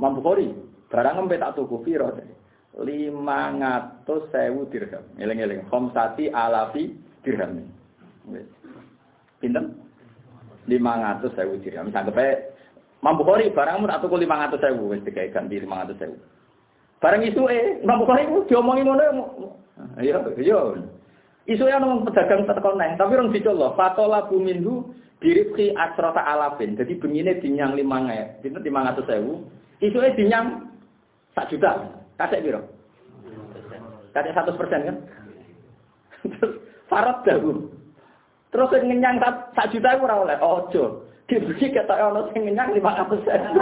Imam Bukhari, barang empe tak tuku piro lima ngatus sewu dirham. Eling-eling, khomsati alafi dirham. Wis. Pinten? Lima ngatus sewu dirham. Sanggup Imam Bukhari barangmu tak tuku lima ngatus sewu wis digawe ganti lima ngatus sewu. Barang isu eh, Imam Bukhari ku diomongi ngono ya. Iya, Isu yang ngomong pedagang neng, tapi orang dicolok. Fatola buminhu diripki asrota alafin. Jadi begini dinyang lima nge, itu lima ratus sewu. Isunya dinyang sak juta. Kasih biro. Kasih satu persen kan? Farat dahulu. Terus yang ngenyang sak juta itu oleh. Ojo. Diberi kata ono sing ngenyang 500 sewu.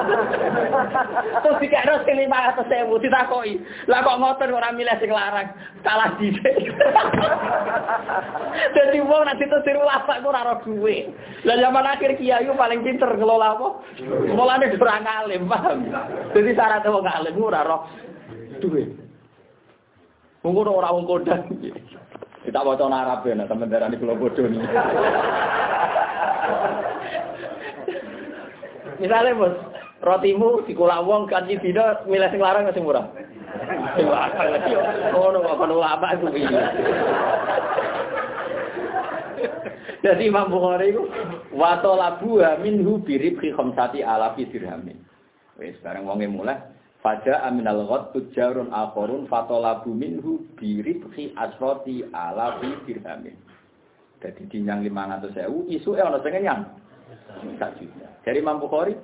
Terus dikira sing 500 sewu ditakoi. Lah kok ngoten ora milih sing larang. Salah dhisik. Dadi wong nek ditusir ulama ku ora ora duwe. Lah zaman akhir kiai paling pinter ngelola apa? Mulane ora ngalim, paham. Dadi syarat wong ngalim ora roh duwe. Wong ora wong kodang. Kita baca Arab ya, teman darani kula bodoh nih. Misalnya bos, rotimu di kula wong kanji dina milih sing larang sing murah. Sing larang lagi. Ngono kok kono apa itu piye. Jadi Imam Bukhari itu wato labu minhu birib ki khamsati alafi dirhamin. Wis bareng wonge mulai Faja aminal ghad tujarun akhorun fatolabu minhu birib ki asroti alafi dirhamin. Jadi dinyang 500 sewu, isu eh ono sing nyang. Sak juta. Dari Imam Bukhari,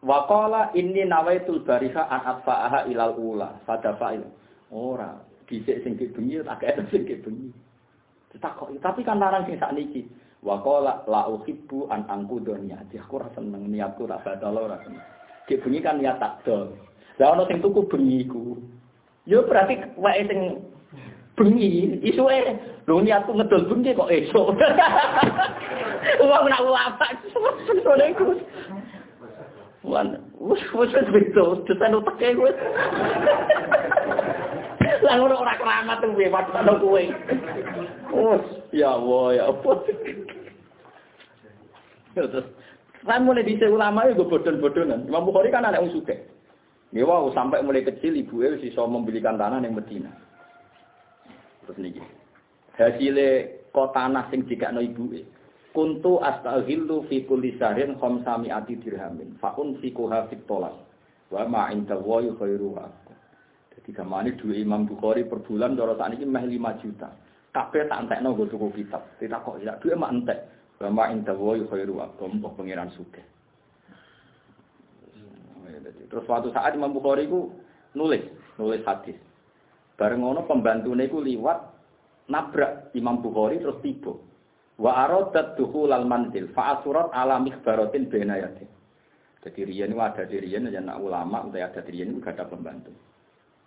Waqala inni nawaitul bariha an atfa'aha ilal ula. Fadafa'il. Ora. Bisik sing bengi, tak kaya sing bengi. Tapi kan larang sing sak niki. Waqala la uhibbu an angkudu niati. Aku ora seneng niatku tak batal ora seneng. Ki bengi kan niat tak dol. Lah ono sing tuku bengi ku. Yo berarti wae sing bengi isuke lho niatku ngedol bengi kok esuk. Wong nak ulama ngono iku. Wan, wis wis beto, tetan utek wis. Lah ngono ora keramat tuh piye waktu ana kowe. Wes, ya Allah, ya apa. Kan mulai di ulama itu bodon-bodonan. Imam Bukhari kan anak wong sugih. Ya wow, sampai mulai kecil ibu ibu bisa membelikan tanah yang Medina. Terus nih, hasilnya kok tanah sing jika no ibu Kuntu astaghillu fi kulli sahrin khamsami ati dirhamin. Fakun fikuha fit tolas. Wa ma inda wa khairuha. Jadi gamane dua Imam Bukhari per bulan cara saat ini meh 5 juta. Kabeh tak entekno nggo tuku kitab. Tidak kok ya duwe mak entek. Wa ma inda wa khairuha. Mbok pangeran sugih. Terus suatu saat Imam Bukhari ku nulis, nulis hadis. Bareng ngono pembantune ku liwat nabrak Imam Bukhari terus tiba. Wa aradat dukhul al manzil fa asurat ala mikhbaratin benayati. Jadi riyen ada di riyen anak ulama udah ada di riyen juga ada pembantu.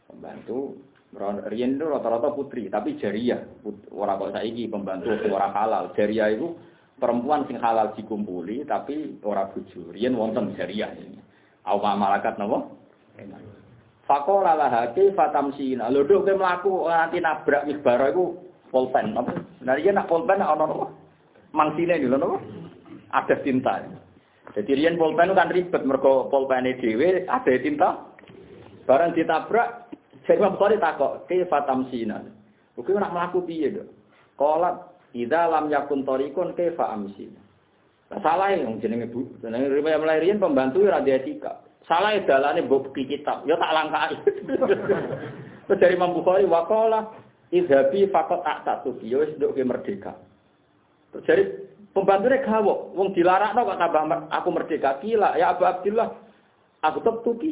Pembantu riyen itu rata-rata putri tapi jariah. Ora kok saiki pembantu ora halal. Jariah itu perempuan sing halal dikumpuli tapi ora bojo. Riyen wonten jariah ini. Awa malakat napa? Fakola lahake fatamsina. Lho dok kowe mlaku nganti nabrak mikbara iku pulpen apa? Nah iya nak pulpen ana napa? Mangsine lho napa? Ada tinta. Jadi riyen pulpen kan ribet mergo pulpene dhewe ada tinta. Barang ditabrak, jadi Imam Bukhari takok, "Ke fatamsina." Kowe nak mlaku piye, Dok? Qolat idza lam yakun tariqun kaifa amsina. Salah ya, jenenge bu, jenenge riwayat mulai riyen pembantu ora dia etika. Salah ya dalane bukti kitab, ya tak langkai. Terus dari Imam Bukhari wakola idhabi fakot tak satu, ya wis nduk merdeka. Terus dari pembantunya gawok, wong dilarakno kok tambah aku merdeka kila, ya Abu Abdullah, aku tetap tuki.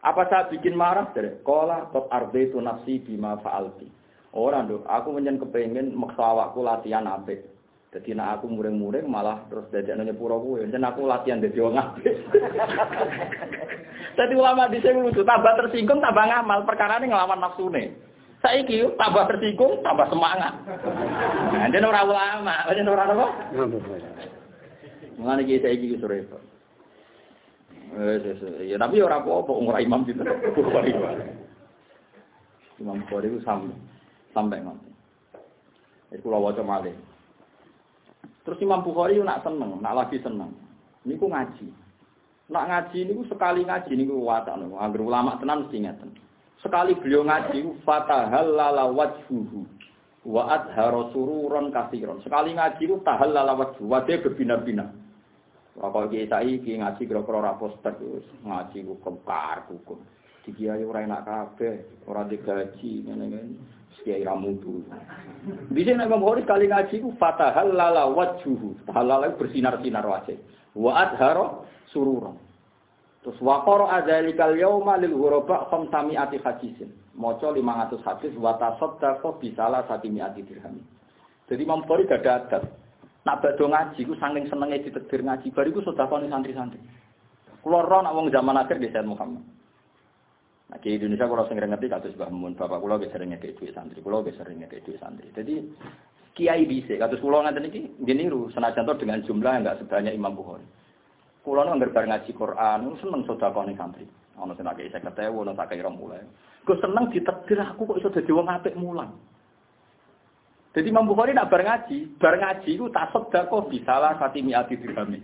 Apa saya bikin marah dari kola arbe itu nafsi bima faalti. Orang dok, aku menyen kepengen maksa awakku latihan apik. Jadi nak aku muring-muring malah terus dari nanya pura gue. Dan aku latihan dari wong. Jadi ulama di sini lucu, tambah tersinggung, tambah ngamal. Perkara ini ngelawan nafsu nih. Saiki tambah tersinggung, tambah semangat. Nah, jadi orang ulama, jadi orang apa? Mengenai kita saiki itu repot. Ya tapi ora apa-apa ora imam itu. Bukhari. Imam Bukhari sampai sampai ngoten. Itu kula waca. Terus Imam Bukhari nak seneng, nak lagi seneng. Niku ngaji. Nak ngaji niku sekali ngaji niku watak niku. Angger ulama tenan mesti ngeten. Sekali beliau ngaji fatahallala wajhuhu wa adhara sururan kasiron. Sekali ngaji ku tahallala wajhu, wajhe berbinar-binar. Kiai saya kiai ngaji kira-kira raposter ngaji ku kekar hukum. Di kiai ora enak kabeh, ora digaji ngene-ngene. Kiai ramudu. Bisa nek Imam Bukhari sekali ngaji ku fatahallala wajhuhu. Halal bersinar-sinar wajah. Wa adhara sururan. Terus waqara adzalikal yauma lil ghuraba khamsami ati hadisin. Maca 500 hadis wa tasaddaqa bi salah satimi ati dirham. Jadi Imam Bukhari gak ada adab. Nak badhe ngaji ku saking senenge ditegir ngaji, bariku sedekah santri-santri. Kulo ora nak wong zaman akhir di Sayyid Muhammad. Nah, di Indonesia kalau sering ngerti kados Mbah Mun, bapak kula ge sering ngekek duit santri, kula ge sering ngekek duit santri. Jadi kiai bisa, kados kula ngaten nggih niru senajan dengan jumlah yang enggak sebanyak Imam Bukhari. Kulo nu anggar ngaji Quran, seneng sedekah ning santri. Ana sing akeh 50.000, ana sak kira mulai. Ku seneng ditegir aku kok iso dadi wong apik mulang. Jadi Imam Bukhari nak bar ngaji, bar ngaji ku tak sedekah bisalah satimi ati dirham.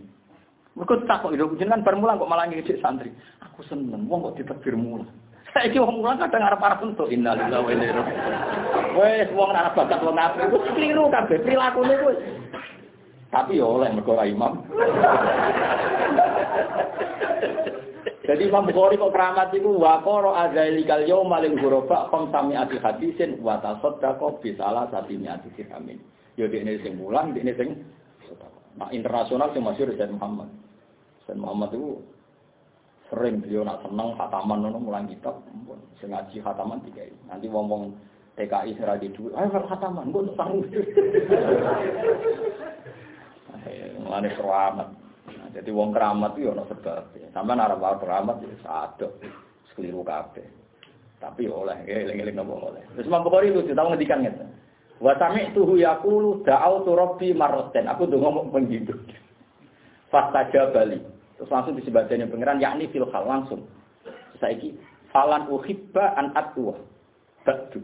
Mergo tak kok hidup jenengan bar mulang kok malah ngejek santri. Aku seneng wong kok ditegir mulang. Saiki wong mulang kadang arep-arep entuk innalillahi wa inna ilaihi. Wes wong arep bakat wong apik iku kliru kabeh prilakune wis. Tapi ya oleh mergo imam. Jadi Imam Bukhari kok keramat itu wa qara azalikal yauma lil ghuraba khamsami ati hadisin wa tasaddaqa bi salah satimi ati dirhamin. Ya dekne sing mulang, dekne sing Nah, internasional sing masyhur Sayyid Muhammad. Sayyid Muhammad itu sering beliau nak seneng khataman ngono mulang kitab, sing ngaji khataman tiga ini. Nanti wong-wong TKI serah di duit, ayo khataman, gue untuk tanggung. Mulane keramat. Nah, jadi wong keramat itu ono sebab. Sampai arep wae keramat ya sadok. Sekeliru kabeh. Tapi oleh, eling-eling nopo oleh. Terus Imam Bukhari itu tahu ngedikan ngeten. Wa sami'tuhu yaqulu da'autu rabbi marratain. Aku ndonga mau penggidu. Fastaja bali. Terus langsung disebadane pangeran yakni fil hal langsung. Saiki falan uhibba an atwa. Batu.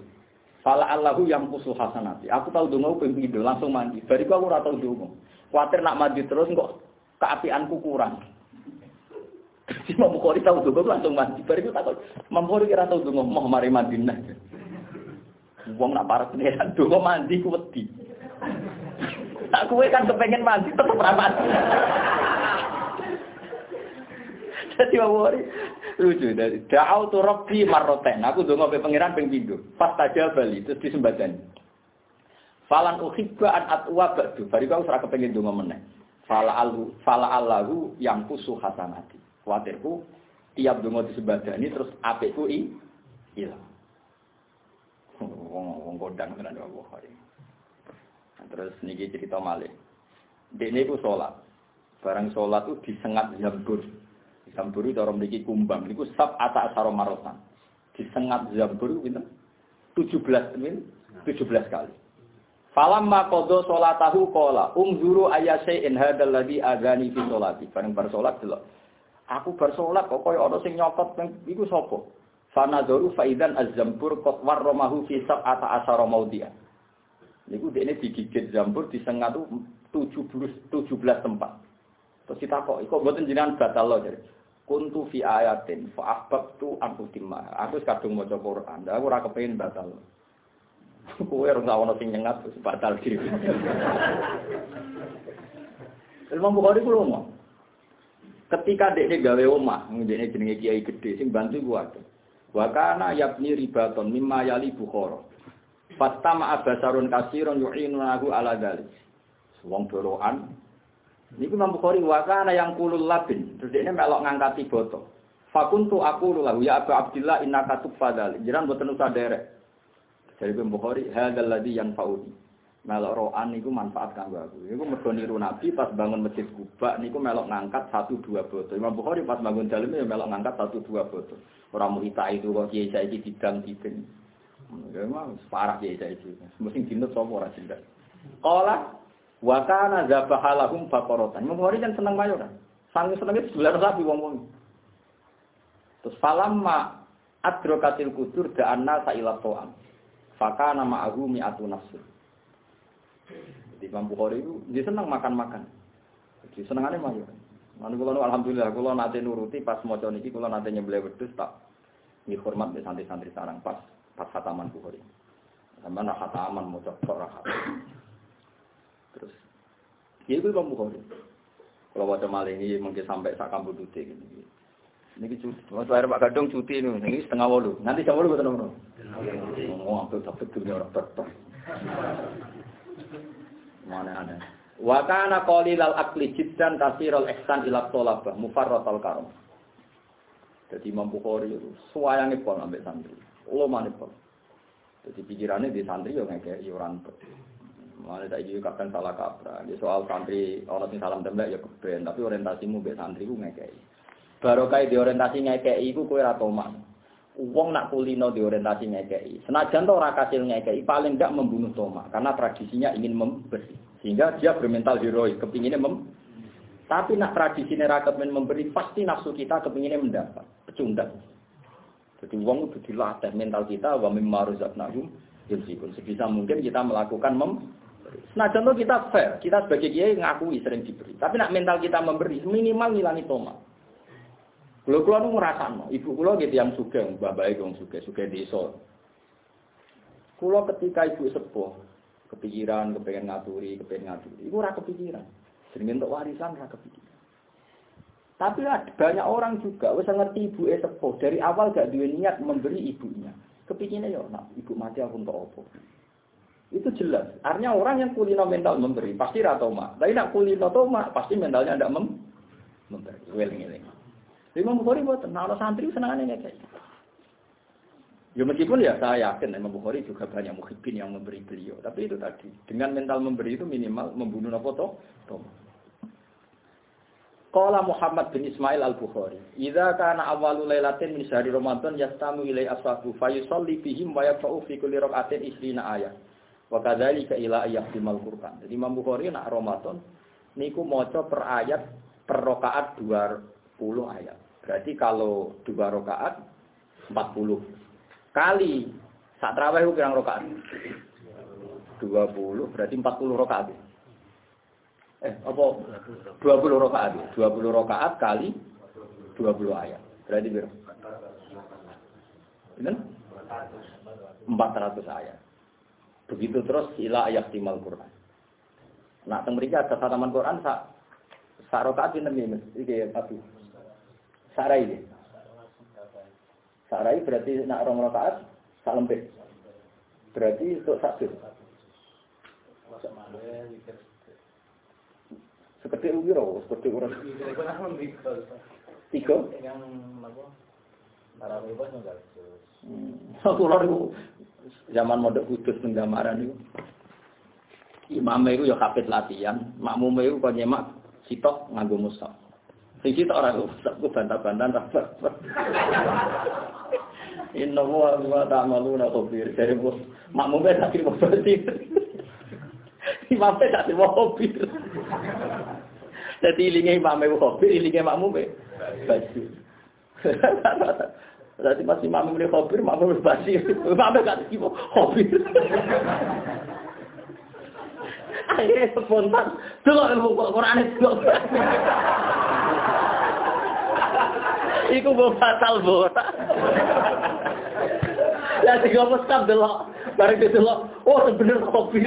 Fala Allahu yang kusul hasanati. Aku tahu dongo penggidu langsung mandi. Bariku aku ora tau dongo. Kuatir nak mandi terus kok keapianku kurang. Si Imam Bukhari tahu dongo langsung mandi. Bariku takut. Bukhari kira tahu dongo mau mari Madinah. Wong nak parah pengiran dongo mandi ku. Tak kue kan kepengen mandi tetep ra mandi. Jadi Bukhari lucu da'au tu rabbi marroten. Aku dongo pe pangeran ping. Pas tajal bali terus disembadani. Falan uhibba an atwa ba'du. Bari kau ora kepengin dongo meneh. Fala alu allahu yang kusu hasanati. Kuatirku tiap dongo disembadani terus apikku i ilang. Wong kodang tenan Bukhari. Nah, terus niki cerita malih. Dekne iku salat. Barang salat tuh disengat zambur. Zambur itu orang memiliki kumbang. Niku sab ata asaro marotan. Disengat zambur pinten? 17 min 17 kali. Falam makodo tahu kola. Umzuru ayase in hadal lagi agani fi solati. Bareng bar solat delok. Aku bar solat kok koyo ana sing nyokot iku sapa? Fanadoru faidan az-zambur kot warromahu fi sab'ata asara maudhi'a. Niku dekne digigit zambur disengat 17 17 tempat. Terus kita kok kok mboten jenengan batal lho jadi. Kuntu fi ayatin fa ahbabtu an utimma. Aku kadung maca Quran, aku ora kepengin batal. Kowe ora ono sing nyengat terus batal diri. Imam Bukhari ku lomo. Ketika dekne gawe omah, dekne jenenge kiai gede sing bantu ku ada. Wa kana yabni ribaton mimma yali bukhara. Fatama abasarun kasirun yu'inunahu ala dzalik. Wong doroan. Niku Imam Bukhari wa kana yang kulul labin. Terus dia melok ngangkati boto. Fakuntu aku lahu ya Abu Abdillah innaka tufadal. Jiran boten usah derek. Jadi Imam Bukhari hadzal ladzi yanfa'uni. Melok roan niku manfaat kanggo aku. Niku mergo niru Nabi pas bangun masjid Kuba niku melok ngangkat satu dua botol. Imam Bukhari pas bangun dalam ya melok ngangkat satu dua botol. Orang muhita itu kok kiai saiki didang dideng. Ya memang parah kiai saiki. Mesti dinut sapa ora cinta. Qala wa kana zabahalahum baqaratan. Imam Bukhari kan seneng mayo kan. Sang senenge sebelah sapi wong-wong. Terus falamma adrokatil kudur da'anna sa'ilat to'am. Faka nama ahu mi'atu nafsu. Jadi Imam Bukhari itu dia senang makan-makan. Jadi senengannya mah ya. Manu kula alhamdulillah kula nate nuruti pas maca niki kula nate nyembelih wedhus tak hormat di santri-santri sarang pas pas khataman Bukhari. Sampai nak khataman maca kok ora Terus ya itu Imam Bukhari. Kalau waca maling ini mungkin sampai sak kampung dute gini. Ini cuti. Waktu air Pak Gadong cuti ini, ini setengah walu. Nanti jam walu betul betul. Ngomong aku dapat dunia orang betul. Mana ada. Wa kana qalilal akli jiddan kasirul ihsan ila thalabah mufarratal karam. Jadi Imam Bukhari itu suwayange pol ambek santri. Ulo mane pol. Jadi pikirannya di santri yo ngekek yo rantet. Mana tak juga kadang salah kaprah. Di soal santri orang sing salam tembak ya keben, tapi orientasimu be santri ku ngekek. Barokah di orientasi ngekei iku kowe ora. Wong nak kulino di orientasi ngekei. Senajan to ora kasil ngekei, paling enggak membunuh tomak karena tradisinya ingin memberi. Sehingga dia bermental heroik, kepinginnya mem tapi nak tradisi rakyat memberi, pasti nafsu kita kepinginnya mendapat. Pecundang. Jadi uang itu dilatih mental kita, wa mimma ruzaqnahum yunfikun. Sebisa mungkin kita melakukan mem Senajan to kita fair, kita sebagai kiai ngakui sering diberi. Tapi nak mental kita memberi, minimal ngilangi tomak. Kulo kulo nu ngrasakno, ibu kulo gitu yang suka, bapak yang suka, suka desa. Kulo ketika ibu sepuh, kepikiran, kepengen ngaturi, kepengen ngaturi, ibu ora kepikiran. Sering untuk warisan ora kepikiran. Tapi ada banyak orang juga wis ngerti ibu sepuh dari awal gak duwe niat memberi ibunya. Kepikirnya ya, nak ibu mati aku untuk opo. Itu jelas. Artinya orang yang kulino mental memberi pasti ratoma. Tapi nak kulino toma pasti mentalnya tidak mem memberi. Weling-weling. Imam Bukhari buat nah santri senangannya kayak. Ya meskipun ya saya yakin Imam Bukhari juga banyak muhibin yang memberi beliau. Tapi itu tadi, dengan mental memberi itu minimal membunuh apa toh? Qala Muhammad bin Ismail al-Bukhari, "Idza kana awwalu lailatin min syahri Ramadan yastamu ilai ashabu fayusalli bihim wa yaqra'u fi kulli rak'atin 20 ayat." Wa kadzalika ila ayyatil Qur'an. Jadi Imam Bukhari nak Ramadan niku maca per ayat per rakaat 20 ayat. Berarti kalau dua rakaat 40 kali saat terawih pirang rakaat? 20 berarti 40 rakaat. Eh, apa? 20 rakaat. 20 rakaat kali 20 ayat. Berarti berapa? Benar? 400 ayat. Begitu terus ila ayat timal Quran. Nah, teng mriki ada khataman Quran sak sak rakaat pinten iki, iki tapi Sarai ini. Sarai berarti nak rong rakaat sak lempit. Berarti untuk satu. Seperti ugiro, seperti orang. Tiga. Yang apa? Tarawih bos enggak. Aku lalu zaman modok kudus penggamaran itu. Imam itu ya kapit latihan, makmum itu kok nyemak sitok nganggo mushaf. Sing kita orang aku bantah-bantahan rapat. Inna wa wa ta'maluna khabir. Dari bos makmum tak terima berarti. Imam tak terima khabir. Jadi ilinge imam itu khabir, ilinge makmum basi. Berarti pas imam ini khabir, makmum basi. Imam gak terima khabir. Akhirnya spontan. Delok ilmu Quran itu. Iku mau batal bu. Ya tiga mustaf delok. Bareng delok. Oh bener kopi.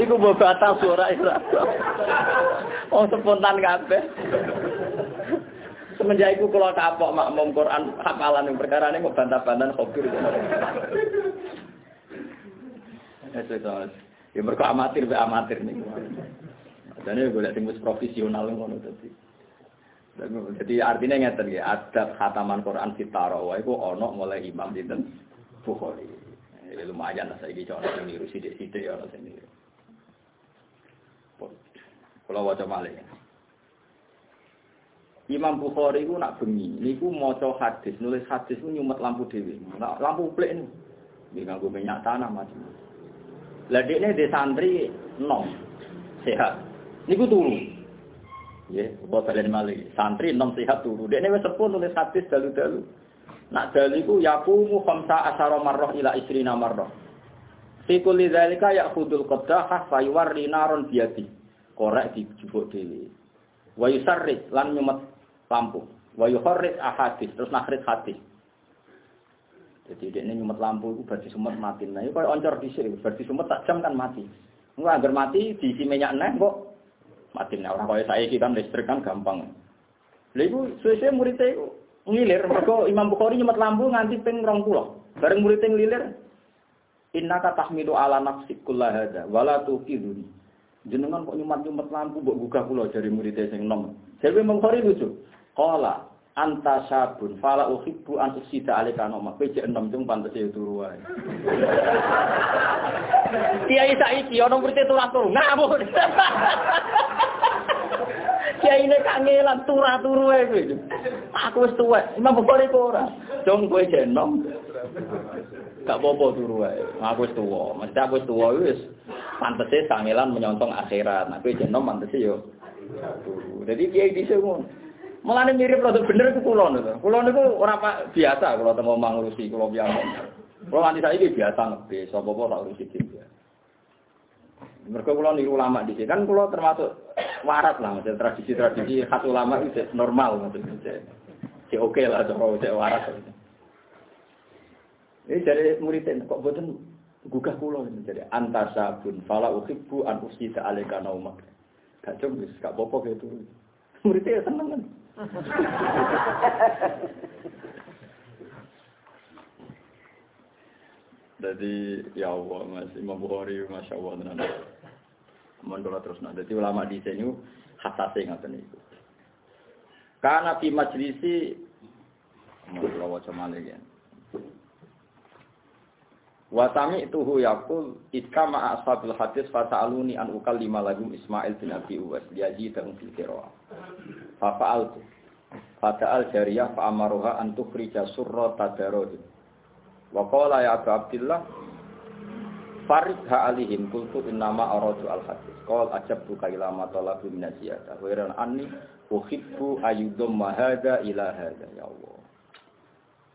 Iku mau batal suara Isra. Oh spontan kabeh. Semenjak itu kalau kapok makmum Quran hafalan yang perkara ini mau bantah-bantah kopi. Ya mereka amatir, be amatir nih. Ini gue lihat profesional ngono tadi. Jadi artinya ngeten ya, ada khataman Quran fitaro, wah itu ono mulai imam dinten Bukhari. Ya, lumayan lah coba orang niru sidik-sidik ya orang sini. Kalau wajah malih. Imam Bukhari itu nak bengi, niku maca hadis, nulis hadis itu nyumet lampu dewi. Nah, lampu plek ini, dia nganggo minyak tanah macam. Lah ini di santri nom sehat. Niku turu. Ya, apa balen malih. Santri enam sehat turu. Dekne wis sepuh nulis hadis dalu-dalu. Nak dalu iku yaqumu khamsa asyara marrah ila isrina marrah. Fi kulli dzalika ya'khudul qaddah fa yuwarri naron biyadi. Korek dijupuk dhewe. Wa yusarrid lan nyumet lampu. Wa yuharrid ahadis terus nakrit hadis. Jadi dia ini nyumet lampu itu berarti sumet mati. Nah, kayak oncor di sini, berarti sumet tak jam kan mati. Enggak agar mati diisi minyak neh kok mati nah orang kaya saya kan listrik kan gampang. Iku suwe muridnya iku ngilir mergo Imam Bukhari nyemet lampu nganti ping 20. Bareng muridnya ngilir Innaka tahmilu ala nafsik kullahada wala tuqiduni. Jenengan kok nyumat-nyumat lampu mbok gugah kula dari muridnya sing nom. Jadi Imam Bukhari lucu. Qala anta sabun fala uhibbu an usida alika noma peje enom jeng pantes ya turu wae. Kiai saiki ana murid turu ngamuk kiai ini kangelan turah turu wae kowe. Aku wis tuwek imam bukhari kok ora? Dong kowe jenom gak apa-apa turu wae. Aku wis tuwa. Mesti aku wis tuwa wis. Pantese kangelan menyontong akhirat. Nah kowe jenom pantese yo turu. Kiai dhisik ngono Malah mirip rada bener itu kulon itu. Kulon itu orang pak biasa kalau temu ngurusi kulo biasa. Kalau nanti saya ini biasa apa apa tak urusi dia. Mereka kulo niru ulama di sini kan kulo termasuk warat lah, maksudnya tradisi-tradisi khas ulama itu normal maksudnya. Si oke lah, kalau saya warat. Ini dari muridnya kok buatan gugah kulo ini jadi antasabun fala uhibbu an usida alika naumak. Gak cuma, gak apa-apa gitu. Muridnya seneng kan. Jadi ya Allah Mas Imam Bukhari Masya Allah tenan. Mendola terus nah. Jadi ulama di sini hasase ngaten itu. Karena di majlisi Mendola waca malih ya. Wasami tuhu yakul itka ma ashabil hadis fasa'aluni an ukal lima lagum Ismail bin Abi Uwais liaji dan fil Fafa'al Fata'al jariyah fa'amaruha antuk rija surra tadarohi. Wa qala ya Abu Abdillah Faridha alihim kultu innama aradu al hadis. Qal ajab buka ila ma talabu min ziyada. Wa anni uhibbu ayudum mahada ila hada ya Allah.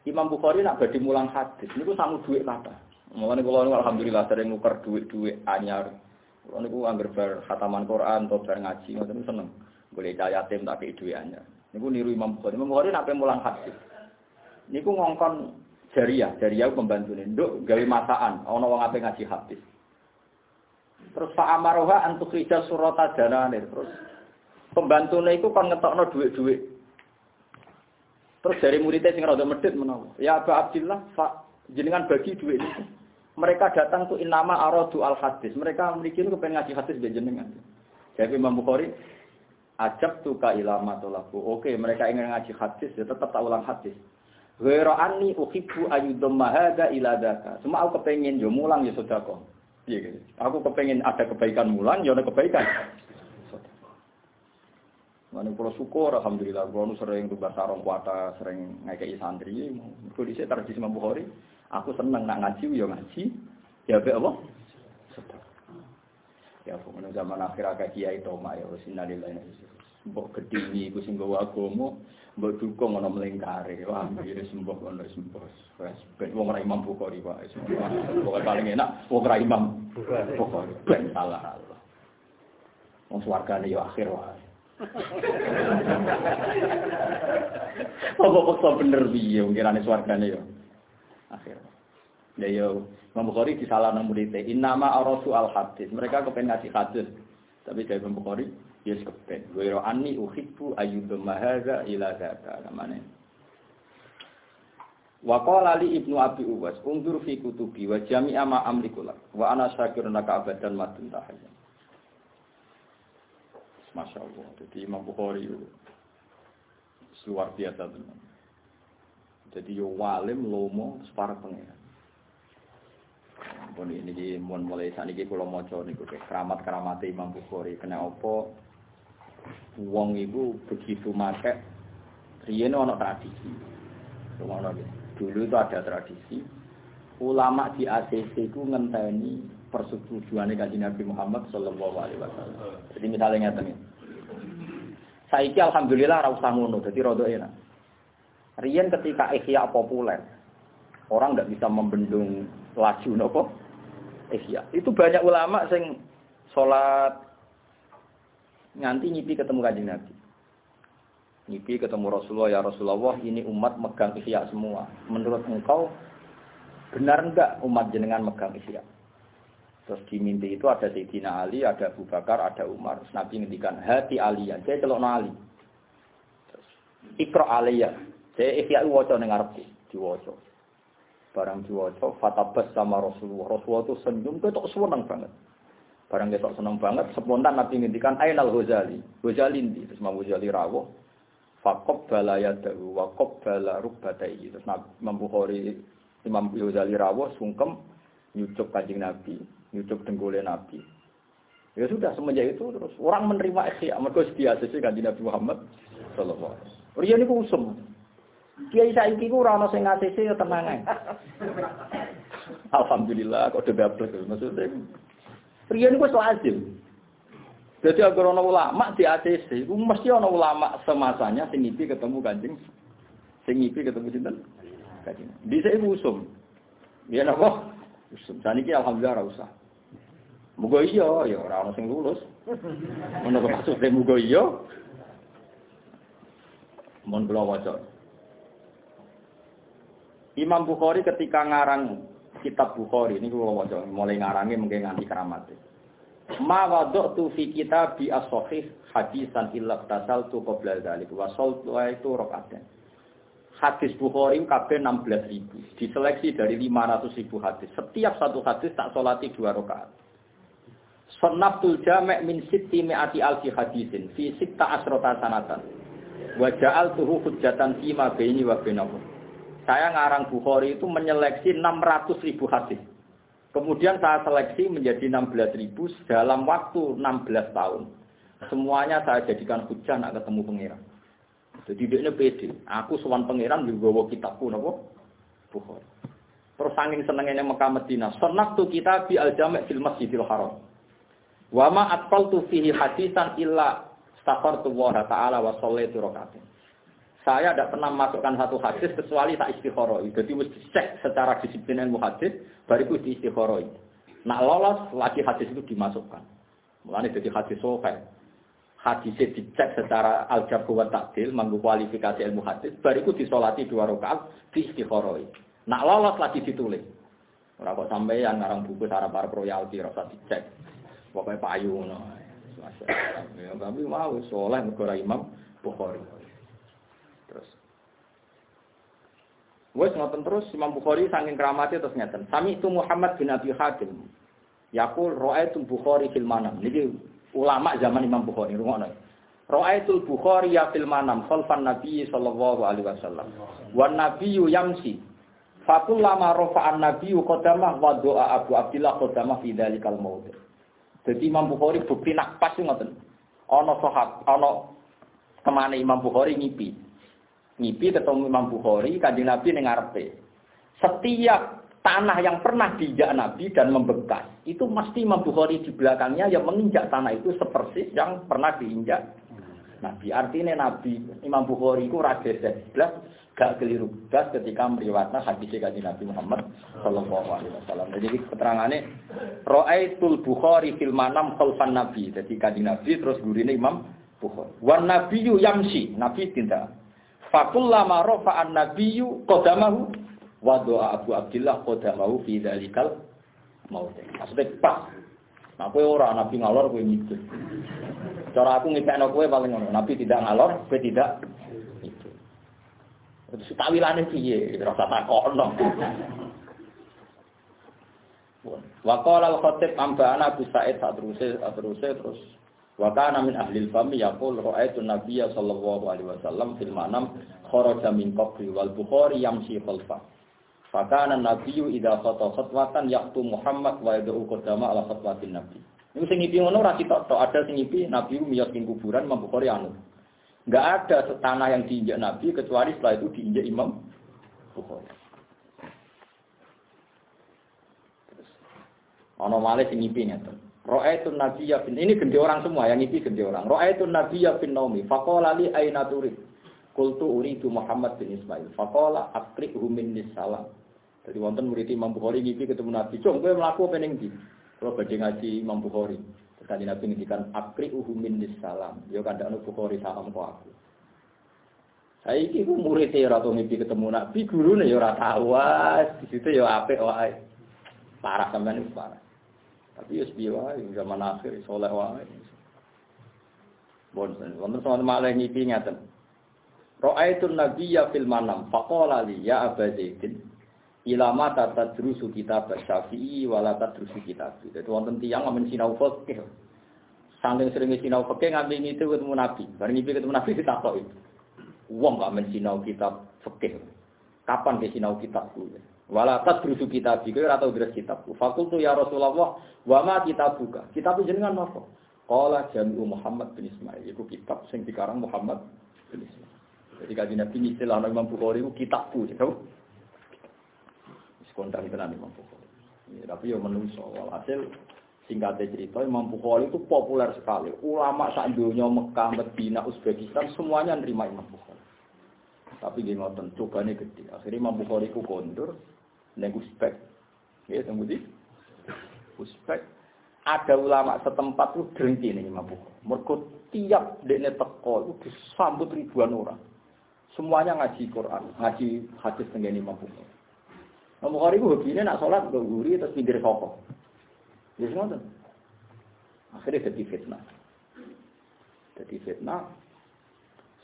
Imam Bukhari nak badhe mulang hadis niku sangu dhuwit kata. Mulane kula niku alhamdulillah sering nuker dhuwit-dhuwit anyar. Kula niku anggere bar khataman Quran atau bar ngaji ngoten seneng boleh cahaya yatim tapi duitnya. Niku niru Imam Bukhari. Imam Bukhari nak mulang hadis. Niku ngongkon jariah, jariah pembantu nduk gawe masakan, ana wong ape ngaji hadis. Terus Pak Amaroha antuk rija surata danane terus pembantune iku kon ngetokno dhuwit-dhuwit. Terus dari muridnya sing rada medhit menawa. Ya Abu Abdillah, Pak jenengan bagi duit ini. Mereka datang tuh inama aradu al hadis. Mereka memiliki kepengen ngaji hadis jenengan. Jadi Imam Bukhari, Ajab tuka ilama tolaku. Oke, mereka ingin ngaji hadis, ya tetap tak ulang hadis. Wero ani uhibu ayudom mahada iladaka. Semua aku kepengen yo mulang ya kok. Iya gitu. Aku kepengen ada kebaikan mulang, ya ada kebaikan. Mana pulau syukur, alhamdulillah. Pulau sering tugas sarong kuata, sering ngekei santri. Kalau di tradisi Imam Bukhari, aku seneng nak ngaji, ya ngaji. Ya apa? Ya pokoknya zaman akhir agak kiai toma ya innalillahi Mbok gedini iku sing gawa agama, mbok dukung ana melingkare. Wah, iki sembah kono sembah. Wes ben wong ora Imam Bukhari wae. Pokoke paling enak wong ora Imam Bukhari. Ben salah Allah. Wong swargane yo akhir wae. Apa kok bener piye wong kirane swargane yo. Akhir. Ya yo Imam Bukhari disalah nang murid Innama arasu al hadis. Mereka kepen ngasih hadis. Tapi dari Imam Bukhari ya yes, kepen. Wa anni uhibbu ayyudum mahaza ila zaka namanya. Wa qala li Ibnu Abi Uwas, undur fi kutubi wa jami'a ma amliku lak. Wa ana syakirun laka abadan madun tahayya. Masya Allah. Jadi Imam Bukhari luar biasa teman. Jadi yo walim lomo separa pengen. Ini mun mulai saat ini kalau mau coba niku keramat keramat Imam Bukhari kena opo uang ibu begitu make riyen ono tradisi. Dulu itu ada tradisi ulama di ACC itu ngenteni persetujuan kanjeng Nabi Muhammad Shallallahu Alaihi Wasallam. Jadi misalnya ngeten Saiki alhamdulillah ora usah ngono, dadi rada enak. Rian ketika ihya populer, orang nggak bisa membendung laju nopo ihya. Itu banyak ulama sing sholat nganti nyipi ketemu kanjeng Nabi. Nyipi ketemu Rasulullah ya Rasulullah ini umat megang ihya semua. Menurut engkau benar enggak umat jenengan megang ihya? Terus di mimpi itu ada Sayyidina Ali, ada Abu Bakar, ada Umar. Terus Nabi ngendikan hati Aliya. Saya celok Ali. Terus ikro Aliya. Saya ikhya waca ning ngarepku, diwaca. Barang diwaca fatabas sama Rasulullah. Rasulullah itu senyum ketok seneng banget. Barang ketok seneng banget, spontan Nabi ngendikan Ainal Ghazali. Ghazali ndi? Terus Imam Ghazali rawuh. Fakob bala yadahu wa bala rukbatai. Terus Imam Bukhari Imam Ghazali rawuh sungkem nyucuk kanjeng Nabi nyucuk denggule Nabi. Ya sudah semenjak itu terus orang menerima ikhya mergo biasa sih kanjeng Nabi Muhammad sallallahu alaihi wasallam. Niku usum. Kiai saiki ku ora ana sing ngasih ya tenang. Alhamdulillah kok udah dapat maksudnya. Riyen niku lazim. Jadi agar ana ulama di ACC, itu mesti ana ulama semasanya sing ngipi ketemu kanjeng sing ngipi ketemu sinten? Kanjeng. Bisa ibu usum. Ya napa? Usum. Saniki alhamdulillah ora usah. Muga iya, ya ora ono sing lulus. Ngono maksudnya muga iya. Mon kula waca. Imam Bukhari ketika ngarang kitab Bukhari ini kula waca mulai ngarangi mungkin nganti keramat. Ma wadatu fi kitab bi as-sahih hadisan illa tasal tu qabla dzalik wa saltu itu rakaatan. Hadis Bukhari kabeh 16 ribu. Diseleksi dari 500 ribu hadis. Setiap satu hadis tak solati dua rakaat. Sonnaftul jame' min sitti mi'ati alfi hadisin fi sitta asrota sanatan. Wa tuhu hujjatan fima baini wa bainakum. Saya ngarang Bukhari itu menyeleksi 600 ribu hadis. Kemudian saya seleksi menjadi 16 ribu dalam waktu 16 tahun. Semuanya saya jadikan hujah nak ketemu pengiran. Jadi dia pede. Aku sowan pangeran juga kitabku napa? Bukhari. Terus saking senengnya Mekah Medina, senang tuh kita bi al jamek fil masjidil haram. Wa ma atfaltu fihi hadisan illa stafartu wa ta'ala wa shallaitu rakaatin. Saya tidak pernah masukkan satu hadis kecuali tak istikharoi. Jadi mesti cek secara disiplin ilmu hadis, baru itu di istikharoi. Nak lolos, lagi hadis itu dimasukkan. Mulanya jadi hadis sokai. Hadisnya dicek secara aljabu wa takdil, manggu kualifikasi ilmu hadis, baru itu disolati dua rakaat di istikharoi. Nak lolos lagi ditulis. Ora kok sampeyan ngarang buku cara para royalti rasa dicek. Pokoknya payu ngono. Ya, tapi mau soleh negara Imam Bukhari. Terus Wes ngoten terus Imam Bukhari saking keramati terus ngeten. Sami itu Muhammad bin Abi Hatim. Yaqul ra'aitu Bukhari fil manam. Niki ulama zaman Imam Bukhari rungokno. Ra'aitu Bukhari ya fil manam khalfan Nabi sallallahu alaihi wasallam. Wan nabiyyu yamsi. Fakullama rafa'an nabiyyu qadamah wa doa Abu Abdillah qadamah fi dzalikal. Jadi Imam Bukhari bukti nak pas ngoten. Ana sahat, ana ke mana Imam Bukhari ngipi. Ngipi ketemu Imam Bukhari, kanjeng Nabi ning ngarepe. Setiap tanah yang pernah diinjak Nabi dan membekas, itu mesti Imam Bukhari di belakangnya yang menginjak tanah itu seperti yang pernah diinjak Nabi. Artinya Nabi Imam Bukhari itu raja belas gak keliru belas ketika meriwayatkan hadis dari Nabi Muhammad Shallallahu Alaihi Wasallam. Jadi keterangannya Ro'aitul Bukhari fil manam khalfan Nabi. Jadi kaji Nabi terus gurine Imam Bukhari. Wan Nabiyu yamsi. Nabi tindak. Fakullama rofa'an Nabiyu kodamahu wa doa Abu Abdillah kodamahu fi dalikal mautih. Maksudnya pas. Nah, kowe ora nabi ngalor kowe mikir. Cara aku ngekekno kowe paling ngono. Nabi tidak ngalor, kowe tidak itu. Terus tawilane piye? Rasa takokno. Wa qala al-khatib Abu Sa'id sadruse sadruse terus wa kana min ahli al-fami yaqul ra'aytu nabiyya sallallahu alaihi wasallam fil manam kharaja min qabri wal bukhari yamshi khalfa. Fakana nabiyyu idza khata khatwatan yaqtu Muhammad wa yad'u qadama ala khatwatin nabi. Ini sing ngipi ngono ora sitok tok ada sing ngipi nabi miyos ing kuburan Imam Bukhari anu. Enggak ada tanah yang diinjak nabi kecuali setelah itu diinjak Imam Bukhari. Ana malih sing ngipi ngeten. Ra'aitun nabiyya bin ini gede orang semua yang ini gede orang. Ra'aitun nabiyya bin naumi faqala li aina turid. Uridu Muhammad bin Ismail. Faqala aqri'hu minni salam. Jadi wonten murid Imam Bukhari ngipi ketemu Nabi, "Cung, kowe mlaku apa ning ndi?" Kalau badhe ngaji Imam Bukhari. Terus Nabi ngendikan aqri'hu minni salam. Ya kandhane Bukhari salam kok aku. Saiki ku murid e ora tau ngipi ketemu Nabi, gurune ya ora tau. Di situ ya apik wae. Parah sampean parah. Tapi ya sepiye wae zaman akhir soleh wae. Bon, wonten soal malah ngipi ngaten. Ra'aitun nabiyya fil manam faqala li ya Aba Zaidin ila mata tadrusu kitab Syafi'i wala tadrusu kitab. Jadi wonten tiyang ngamen sinau fikih. Saking sering sinau fikih ngambil itu ketemu Nabi. Bareng ngipi ketemu Nabi ditakoki. Wong gak men sinau kitab fikih. Kapan dia sinau kitabku? Wala tadrusu kitab iki ora tau kitabku. Fakultu ya Rasulullah, wa ma kitabuka? Kitab jenengan napa? Qala Jami'u Muhammad bin Ismail. Iku kitab sing dikarang Muhammad bin Ismail. Jadi kaji Nabi istilah Imam Bukhari itu kitabku. Tahu? Sekontar itu nanti Imam Bukhari. Ya, tapi ya menungso. Walhasil singkatnya cerita Imam Bukhari itu populer sekali. Ulama saat Mekah, Medina, Uzbekistan semuanya nerima Imam Bukhari. Tapi dia ngotot, cobanya gede. Akhirnya Imam Bukhari ku kondur, neng Uzbek. Ya, tunggu di. Uzbek. Ada ulama setempat tuh berhenti nih Imam Bukhari. Mereka tiap dekne teko itu disambut ribuan orang. Semuanya ngaji Quran, ngaji hadis dengan Imam Bukhari. Imam Bukhari itu hobinya nak sholat ke guri terus pinggir sokok. Ya semua Akhirnya jadi fitnah. Jadi fitnah,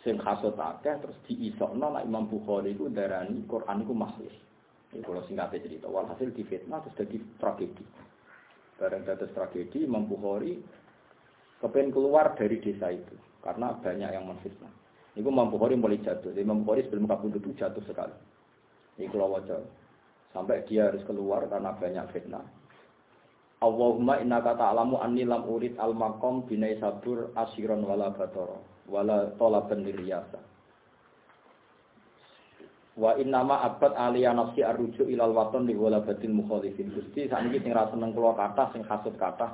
sing khasut akeh terus diisokno nek Imam Bukhari iku darani Quran iku makhluk. Ini kalau singkatnya cerita, walhasil di fitnah terus jadi tragedi. Barang dados tragedi, Imam Bukhari kepengen keluar dari desa itu karena banyak yang menfitnah. Ini Imam Bukhari mulai jatuh. Jadi Imam sebelum kabundut itu jatuh sekali. Ini kalau wajah. Sampai dia harus keluar karena banyak fitnah. Allahumma inna kata alamu anni lam urid al makom binai sabur asiron wala batoro wala tolaban liriyasa. Wa innama abad aliyah nafsi arruju ilal waton li wala batin mukhalifin. Gusti saat ini sing seneng keluar kata, sing hasut kata,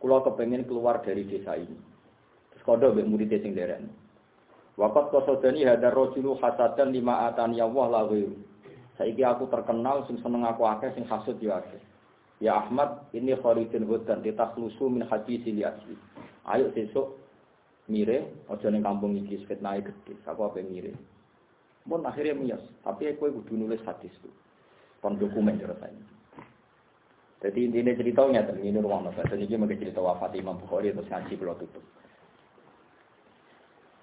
kulo kepengen keluar dari desa ini. Terus kodo mbek murid sing deren. Wakat kosodani hadar rojulu hasadan lima atani Allah lagu. Saiki aku terkenal sing seneng aku akeh sing hasut yo akeh. Ya Ahmad, ini kharijun hudan ditakhlusu min hadis li asli. Ayo sesuk mire, aja ning kampung iki fitnah gede. Aku apa mire. Mun akhirnya mias, tapi aku kudu nulis hadis itu. Kon dokumen rasanya. Jadi intinya ceritanya dan ini ruang nafas. Dan ini mungkin cerita wafat Imam Bukhari terus ngaji kalau tutup.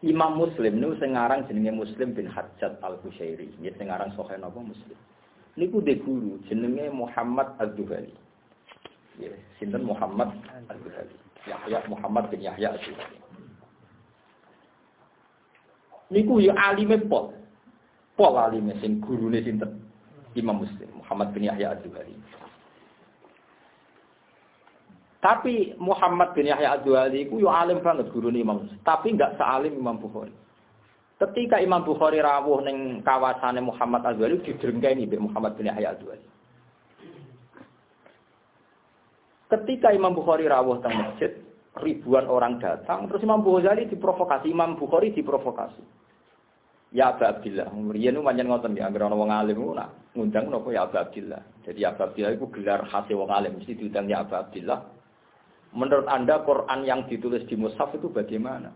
Imam Muslim nu sengarang jenenge Muslim bin Hajjat Al Husyairi. Ini sengarang sohen apa Muslim. Niku de guru jenenge Muhammad Al Duhali. Ya, sinten Muhammad Al Duhali. Yahya Muhammad bin Yahya Al Duhali. Niku ya alime pol. Alime sing gurune sinten? Imam Muslim Muhammad bin Yahya Ad-Duhali. Tapi Muhammad bin Yahya Ad-Duhali itu ya alim banget gurune Imam Muslim, tapi enggak sealim Imam Bukhari. Ketika Imam Bukhari rawuh ning kawasannya Muhammad Ad-Duhali didrengkeni mbek Muhammad bin Yahya Ad-Duhali. Ketika Imam Bukhari rawuh teng masjid, ribuan orang datang, terus Imam Bukhari diprovokasi, Imam Bukhari diprovokasi. Ya Abu Abdillah, riyen pancen ngoten ya, anggere ana wong alim nak ngundang napa ya Abu Abdillah. Jadi Abu Abdillah itu gelar khas wong alim, mesti diundang ya Abu Abdillah. Menurut Anda Quran yang ditulis di mushaf itu bagaimana?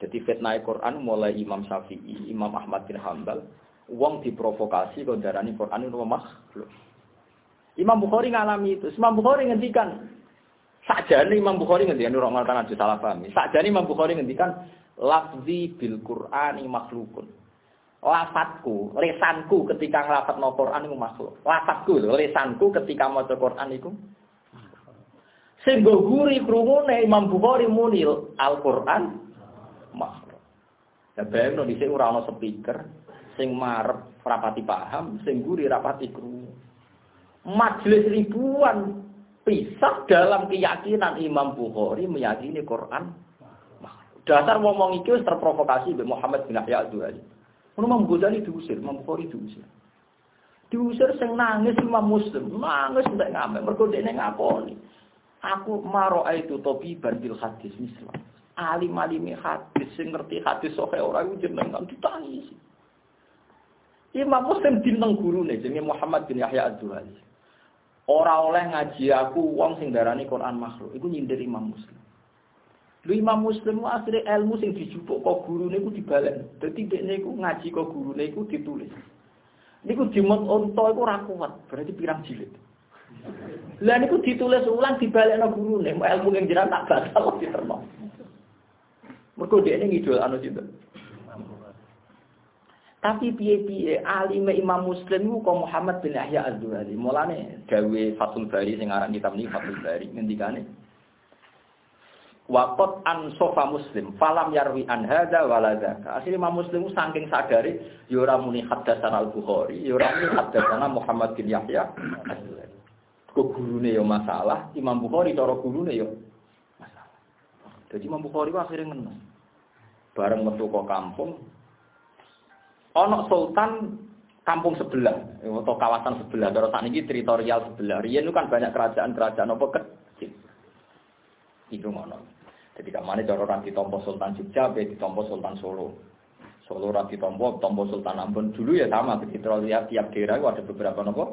Jadi fitnah Quran mulai Imam Syafi'i, Imam Ahmad bin Hambal, wong diprovokasi kok darani Quran itu makhluk. Imam Bukhari ngalami itu. Imam Bukhari ngendikan Sakjane Imam Bukhari ngendikan ora ngono aja salah paham. Sakjane Imam Bukhari ngendikan lafzi bil Qur'ani makhlukun. Lafadku, lesanku ketika ngelafat no Quran itu makhluk. Lafadku, lesanku ketika mau Quran itu. Sehingga guri kerumune Imam Bukhari munil Al-Quran makhluk. Ya bayang no di sini orang speaker, sing marep rapati paham, sing guri rapati. Majelis ribuan pisah dalam keyakinan Imam Bukhari meyakini Quran Dasar ngomong itu terprovokasi oleh Muhammad bin Yahya Ad-Duhali. Imam Ghazali diusir, Imam Bukhari diusir. Diusir sing nangis Imam Muslim, nangis ndak ngamek mergo dekne ngakoni. Aku maro itu topi bandil hadis mislah. Alim alimi hadis sing ngerti hadis sohe orang itu jenengan ditangis. Imam Muslim dineng gurune jenenge Muhammad bin Yahya ad-Duhali. Ora oleh ngaji aku wong sing darani Quran makhluk. Iku nyindir Imam Muslim. Lu Imam Muslim akhire ilmu sing dijupuk kok gurune iku dibalen. Dadi dekne iku ngaji kok gurune iku ditulis. Niku dimot onto iku ora kuat, berarti pirang jilid. Lah niku ditulis ulang dibalekno gurune, ilmu ning jiran tak batal diterima. Mergo dekne ngidol anu sinten. Tapi piye-piye alime Imam Muslim ku kok Muhammad bin Yahya Az-Zuhali. Mulane gawe Fathul Bari sing aran kitab niki Fathul Bari ngendikane Waqat an sofa muslim, falam yarwi an hadza wala dzaka. Asli Imam Muslim saking sadari ya ora muni haddatsana Al-Bukhari, ya ora muni haddatsana Muhammad bin Yahya. Kok gurune ya masalah, Imam Bukhari cara gurune ya masalah. Jadi Imam Bukhari akhirnya ngenes. Bareng metu kok kampung, Ono sultan kampung sebelah atau kawasan sebelah. Saat ini teritorial sebelah. Itu kan banyak kerajaan-kerajaan apa kecil. Itu ngono. Jadi kamane cara orang ditompo Sultan Jogja, be ditompo Sultan Solo. Solo ora ditompo, tompo Sultan Ambon. Dulu ya sama, teritorial tiap daerah itu ada beberapa nopo,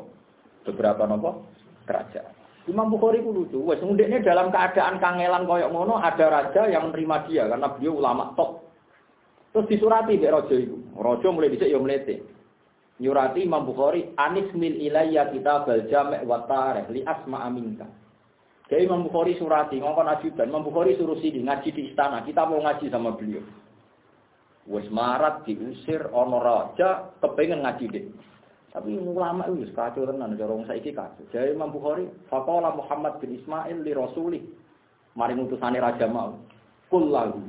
beberapa nopo kerajaan. Imam Bukhari itu lucu. Wes dalam keadaan kangelan koyok ngono ada raja yang menerima dia karena beliau ulama top. Terus disurati mbek raja itu. Raja mulai dhisik ya mlete. Nyurati Imam Bukhari, "Anis mil ilayya kitabal jami' wa tarikh li asma aminka." Jadi Imam Bukhari surati, ngomong ajudan, Imam Bukhari suruh sini ngaji di istana, kita mau ngaji sama beliau. Wes marat diusir ono raja kepengen ngaji deh. Tapi ulama itu kacau tenan cara wong saiki kacau. Jadi Imam Bukhari, Muhammad bin Ismail li Rasulih. Mari ngutusane raja mau. Kul lahu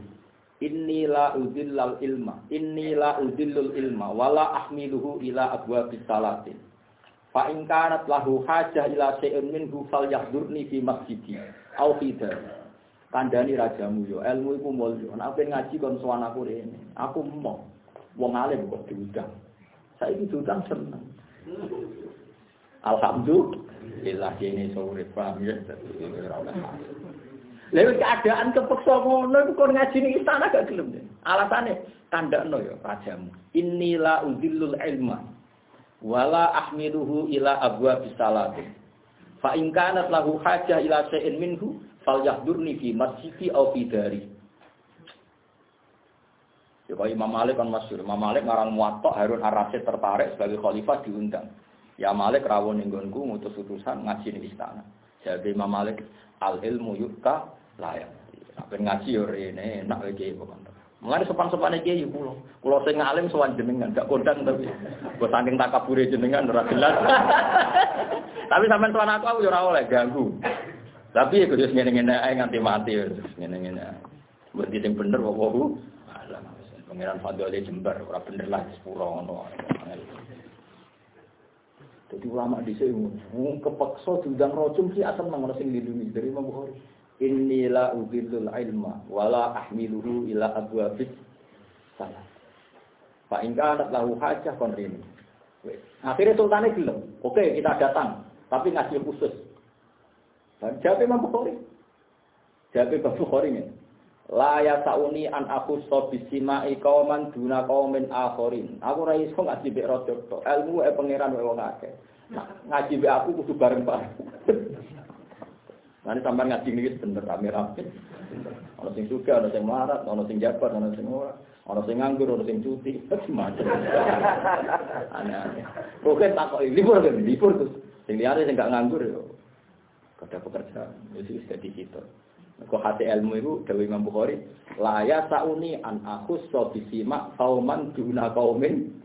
Inni la udillal ilma, inni la udillul ilma, wala ahmiluhu ila abwabis salatin. Fa in kanat lahu hajah ila syai'in minhu falyahdurni fi masjidi au fi Kandani rajamu yo, ilmu iku mulya. Nek ben ngaji kon sowan aku rene. Aku mau wong alim kok diundang. Saiki diundang seneng. Alhamdulillah ini sore paham ya. Lalu keadaan kepeksa ngono iku kon ngaji ning istana gak gelem. Alasane tandakno ya rajamu. Inilah udillul ilma. Wala ahmiluhu ila abwa bisalatin. Fa in kanat lahu hajah ila syai'in minhu falyahdurni fi masjidi aw fi dari. Ya Imam Malik kan masyhur. Imam Malik ngarang muwatta Harun Ar-Rasyid tertarik sebagai khalifah diundang. Ya Malik rawon ning ngutus utusan ngaji ning istana. Jadi Imam Malik al ilmu yukta layak. Apa ngaji yo rene enak iki. Mulane sopan-sopan iki yo kula. Kula sing ngalim sowan jenengan, gak kondang tapi kok saking takabure jenengan ora jelas. tapi sampean tuan aku aku yo ora oleh ganggu. Tapi ya kudu ngene-ngene ae nganti mati yo ngene-ngene. Berarti sing bener kok kok alah Pangeran Fadole Jember ora bener lah sepuro ngono. Jadi ulama di sini, kepeksa diundang rojum sih asal nang sing dilindungi dari Imam. Inni la udhillul ilma wala ahmiluhu ila abwabis salah. Pak Inka anak lahu hajah kon rini. Akhirnya sultannya bilang, oke kita datang, tapi ngasih khusus. Dan jawab Imam Bukhari. Jawab Imam Bukhari ini. La ya sauni an aku sobisima ikauman duna kaumin akhorin. Aku rai iso ngaji bek rojo Ilmu e pangeran wae wong akeh. Nah, ngaji bek aku kudu bareng-bareng. Nanti sampai ngaji ini bener rame-rame. Ono sing suka, ono sing marat, ono sing jabat, ono sing ora, ono sing nganggur, ono sing cuti, semacam. Aneh-aneh. Oke tak kok libur kan, libur tuh. Sing liare sing gak nganggur yo. Kada pekerjaan, itu sudah di situ. Kok hati ilmu itu Dewi Imam Bukhari, laya sauni an aku sobisima kauman duna kaumin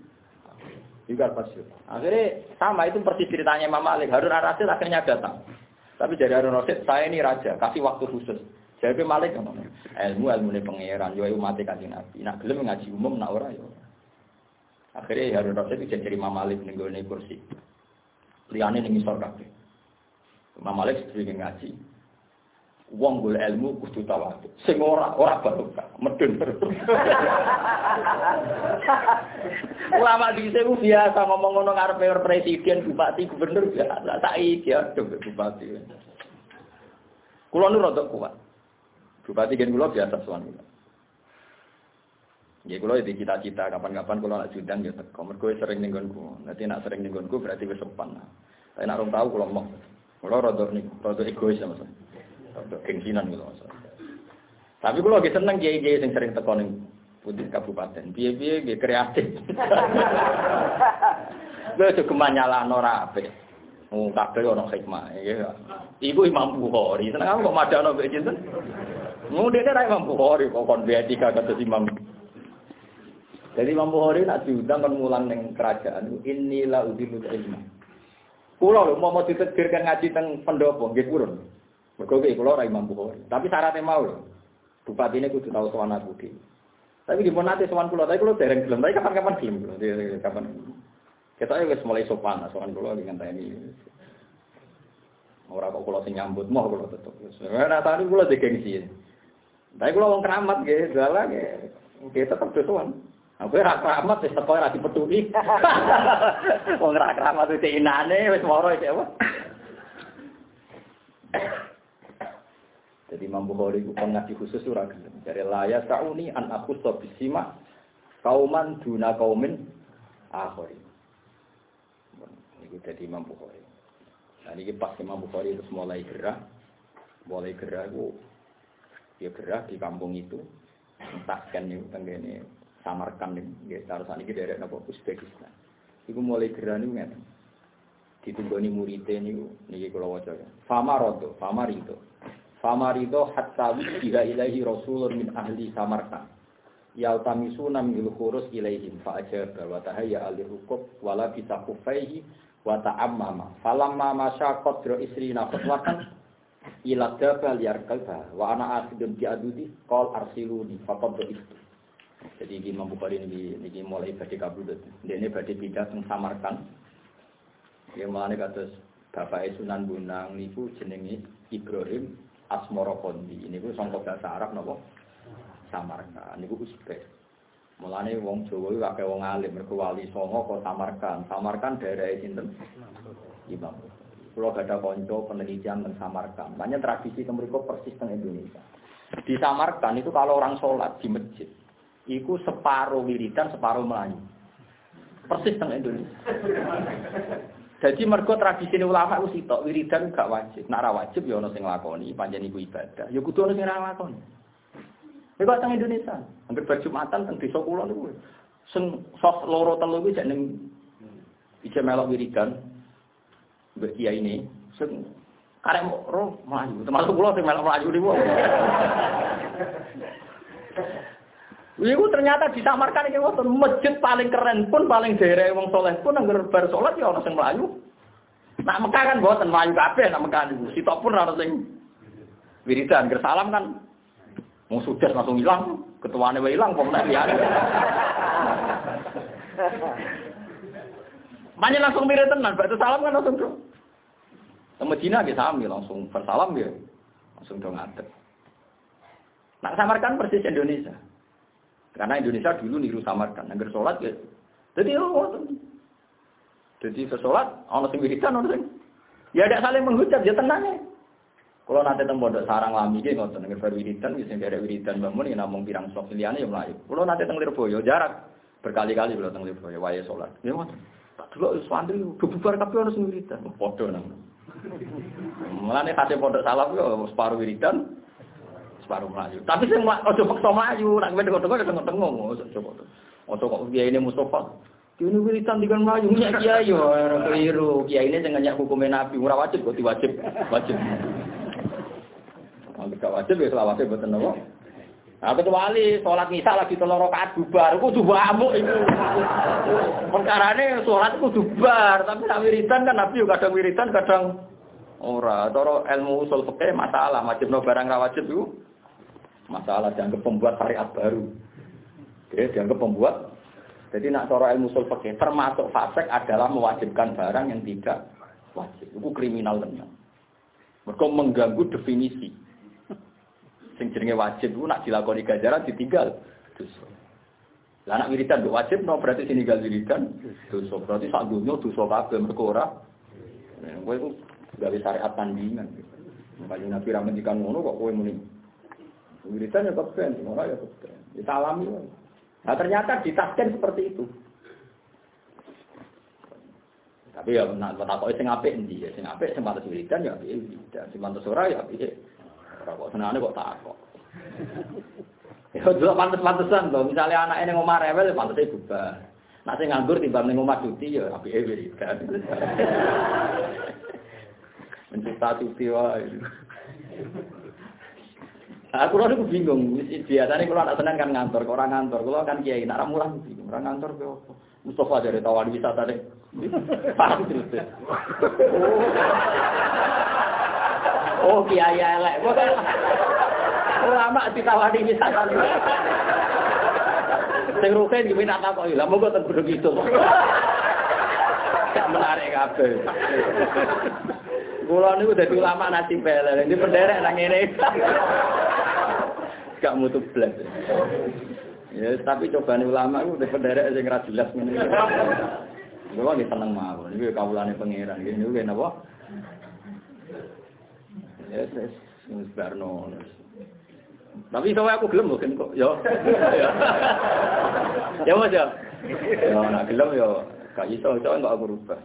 juga pas Akhirnya sama itu persis ceritanya Imam Malik. Harun Arasil akhirnya datang. Tapi dari Harun Rasid, saya ini raja, kasih waktu khusus. Jadi Malik ilmu ilmu ini pangeran, yo umat kanjeng Nabi. Nak belum ngaji umum, nak ora yo. Akhirnya Harun Rasid bisa jadi Imam Malik nih kursi. Liane nih misal kabeh. Imam Malik sering ngaji. Wong boleh ilmu kudu tawadu. Sing ora ora barokah, medun terus. Ulama di sini biasa ngomong ngono ngarepe presiden, bupati, gubernur biasa. Tak iki aduh bupati. Kulo nu rada kuat. Bupati gen kulo biasa kulo. Ya kulo di cita-cita kapan-kapan kulo nak judang ya teko. Mergo sering ning nggonku. Nanti nak sering ning nggonku berarti wis sopan. Tapi nak rum tahu kulo mau. Kulo rada nih rada egois ya Mas. Rada gengsinan kulo Mas. Tapi kulo lagi seneng kiai-kiai sing sering teko ning putih kabupaten. Piye-piye nggih kreatif. Lha cuma nyalano ra apik. Wong kabeh ana hikmah. Iku Imam Bukhari. Seneng kok madakno mbek sinten? Mau dia ra Imam Bukhari kok kon etika kata Imam. Jadi Imam Bukhari nak diundang kan mulang ning kerajaan inilah udilu ilmu. Kulo lho mau mau ditetirkan ngaji teng pendopo nggih purun. Mergo nggih kulo ra Imam Bukhari. Tapi syaratnya mau lho. Bupati ini kudu tahu soal aku Tapi di mana nanti soal kulo, tapi kulo dereng gelem. Tapi kapan-kapan gelem kulo. Kapan? Kita wis mulai sopan soal kulo dengan ini. Ora kok kula sing nyambut mau kula tetep. Ora tadi kula digengsi. Tapi kula wong keramat nggih, dalah nggih. Nggih tetep dosoan. Aku ora keramat wis teko ora dipetuli. Wong ora keramat wis inane wis moro iki apa. Jadi Imam Bukhari itu ngaji khusus ora gelem. Dari laya sauni an aku bisima kauman duna kaumin akhir. Ini jadi Imam Bukhari. Nah ini pas Imam Bukhari itu mulai gerah, mulai gerah itu dia gerah di kampung itu, entaskan nih tenggene Samarkand nih, harus ini dari Nabi Uzbekistan. Iku mulai gerah nih nggak ditunggoni muridnya nih, nih kalau wajah. Fama rodo, fama rito, fama rito hatta jika ilahi Rasulullah min ahli Samarkand. Yaltamisuna min khurus ilaihim. Fa ajaba wa tahayya alih hukub wala bisa kufaihi wa ta'ammama. Falamma masya qadra isrina khutwatan ila dabal yarkalba wa ana asidun bi adudi qol arsiluni faqad itu jadi Imam Bukhari ini, ini mulai badai kabudut. Ini badai pindah teng Samarkand. Ya mulane kados Bapak Sunan Bunang niku jenenge Ibrahim Asmoro Kondi ini ku sangka bahasa Arab napa Samarkand niku Uzbek Mulane wong Jawa iki akeh wong alim mergo wali songo kok Samarkan. Samarkan daerah sinten? Imam. Kulo ada kanca penelitian tentang Samarkan. Banyak tradisi kemriko persis teng Indonesia. Di Samarkan itu kalau orang sholat di masjid, itu separuh wiridan, separuh melayu. Persis teng Indonesia. Jadi mergo tradisi ulama itu sitok wiridan gak wajib. Nak wajib ya ono sing lakoni, panjang iku ibadah. Ya kudu ono sing lakoni. Iku teng Indonesia. Hampir berjumatan teng desa kula niku. Sing sos loro telu jek ning ije melok wiridan. Mbek kiai ini sing karek roh mlayu. Termasuk kula sing melok mlayu niku. Iku ternyata disamarkan iki wonten masjid paling keren pun paling daerah wong soleh pun anggar bar salat ya ana sing mlayu. Nak Mekah kan mboten mlayu kabeh nak Mekah niku. Sitok pun ana sing wiridan, salam kan Mau sudah langsung hilang, ketuanya wae hilang, pemenang ya. Banyak langsung mirip tenan, batu salam kan langsung tuh. Sama Cina dia langsung bersalam dia, langsung dong ngadep. Nak samarkan persis Indonesia. Karena Indonesia dulu niru samarkan, agar sholat ya. Jadi oh, jadi sesolat, orang sing wiridan, orang sing ya ada saling menghujat, ya tenang ya. Kalau nanti teng pondok sarang lami gitu, nggak tenang baru wiridan, bisa dari wiridan bangun, ini namung pirang sok liane yang melayu. Kalau nanti teng Lirboyo jarak berkali-kali kalau teng Lirboyo, waya sholat. Ya ngoten. Tak dulu santri bubar kabeh harus wiridan. Podo nang. Mulane kate pondok salaf yo separuh wiridan, separuh melayu. Tapi sing ojo paksa melayu, nak kowe tengok-tengok tengok-tengok coba. Ojo kok kiai ini Mustafa. Kiai wiridan dengan melayu, ya kiai yo keliru. Kiai ini jangan nyak hukumnya nabi, ora wajib kok diwajib. Wajib. Kalau gak wajib ya selawase buat nopo. Nah, kecuali sholat nisa lagi telur rakaat bubar, aku juga amuk itu. Perkarane sholat aku bubar, tapi nak wiridan kan nabi kadang wiridan kadang ora. Toro ilmu usul fikih masalah, wajib no barang ra wajib itu masalah dianggap pembuat syariat baru. Oke, dianggap pembuat. Jadi nak toro ilmu usul fikih termasuk fasik adalah mewajibkan barang yang tidak wajib. Itu kriminal tenan. Mereka mengganggu definisi sing jenenge wajib ku nak dilakoni ganjaran ditinggal dosa. Lah anak wiridan wajib no berarti sini gal wiridan dosa. Berarti sak dunya dosa kabeh mergo ora. Kowe iku gawe syariat tandingan. Kanjeng Nabi ra ngendikan ngono kok kowe muni. Wiridan ya keben, ngono ya keben. Ya alami. Nah ternyata ditasken seperti itu. Tapi ya nak takoki sing apik endi ya sing apik sing pantes wiridan ya apik wiridan, sing pantes ora ya apik. Ora kok senengane kok takok. Ya dulu pantes-pantesan to, misalnya anak ini ngomah rewel ya pantes bubar. Nak nganggur timbang ning omah cuti ya apike wiridan. Mencipta cuti wae. Aku ora bingung, biasanya kalau anak seneng kan ngantor, orang ngantor, kalau kan kiai, nak ramulan bingung, orang ngantor apa? Mustafa dari tawar wisata deh, paham terus deh. Oh kiai elek, ulama ditawari wisata deh. Sing rukin diminta takoki, lah monggo ten Gunung Kidul. Gak menarik kabeh. Kula niku dadi ulama nasib bela, ini penderek nang ngene. Gak mutu blas. Ya, tapi cobaan ulama itu udah penderek sing ra jelas ngene. Kula nggih seneng mawon. Iki kawulane pangeran. Iki niku napa? Ya, wis wis barno. Tapi iso aku gelem mungkin kok. Yo. Ya Mas ya. Ya nak gelem yo gak iso iso enggak aku rubah.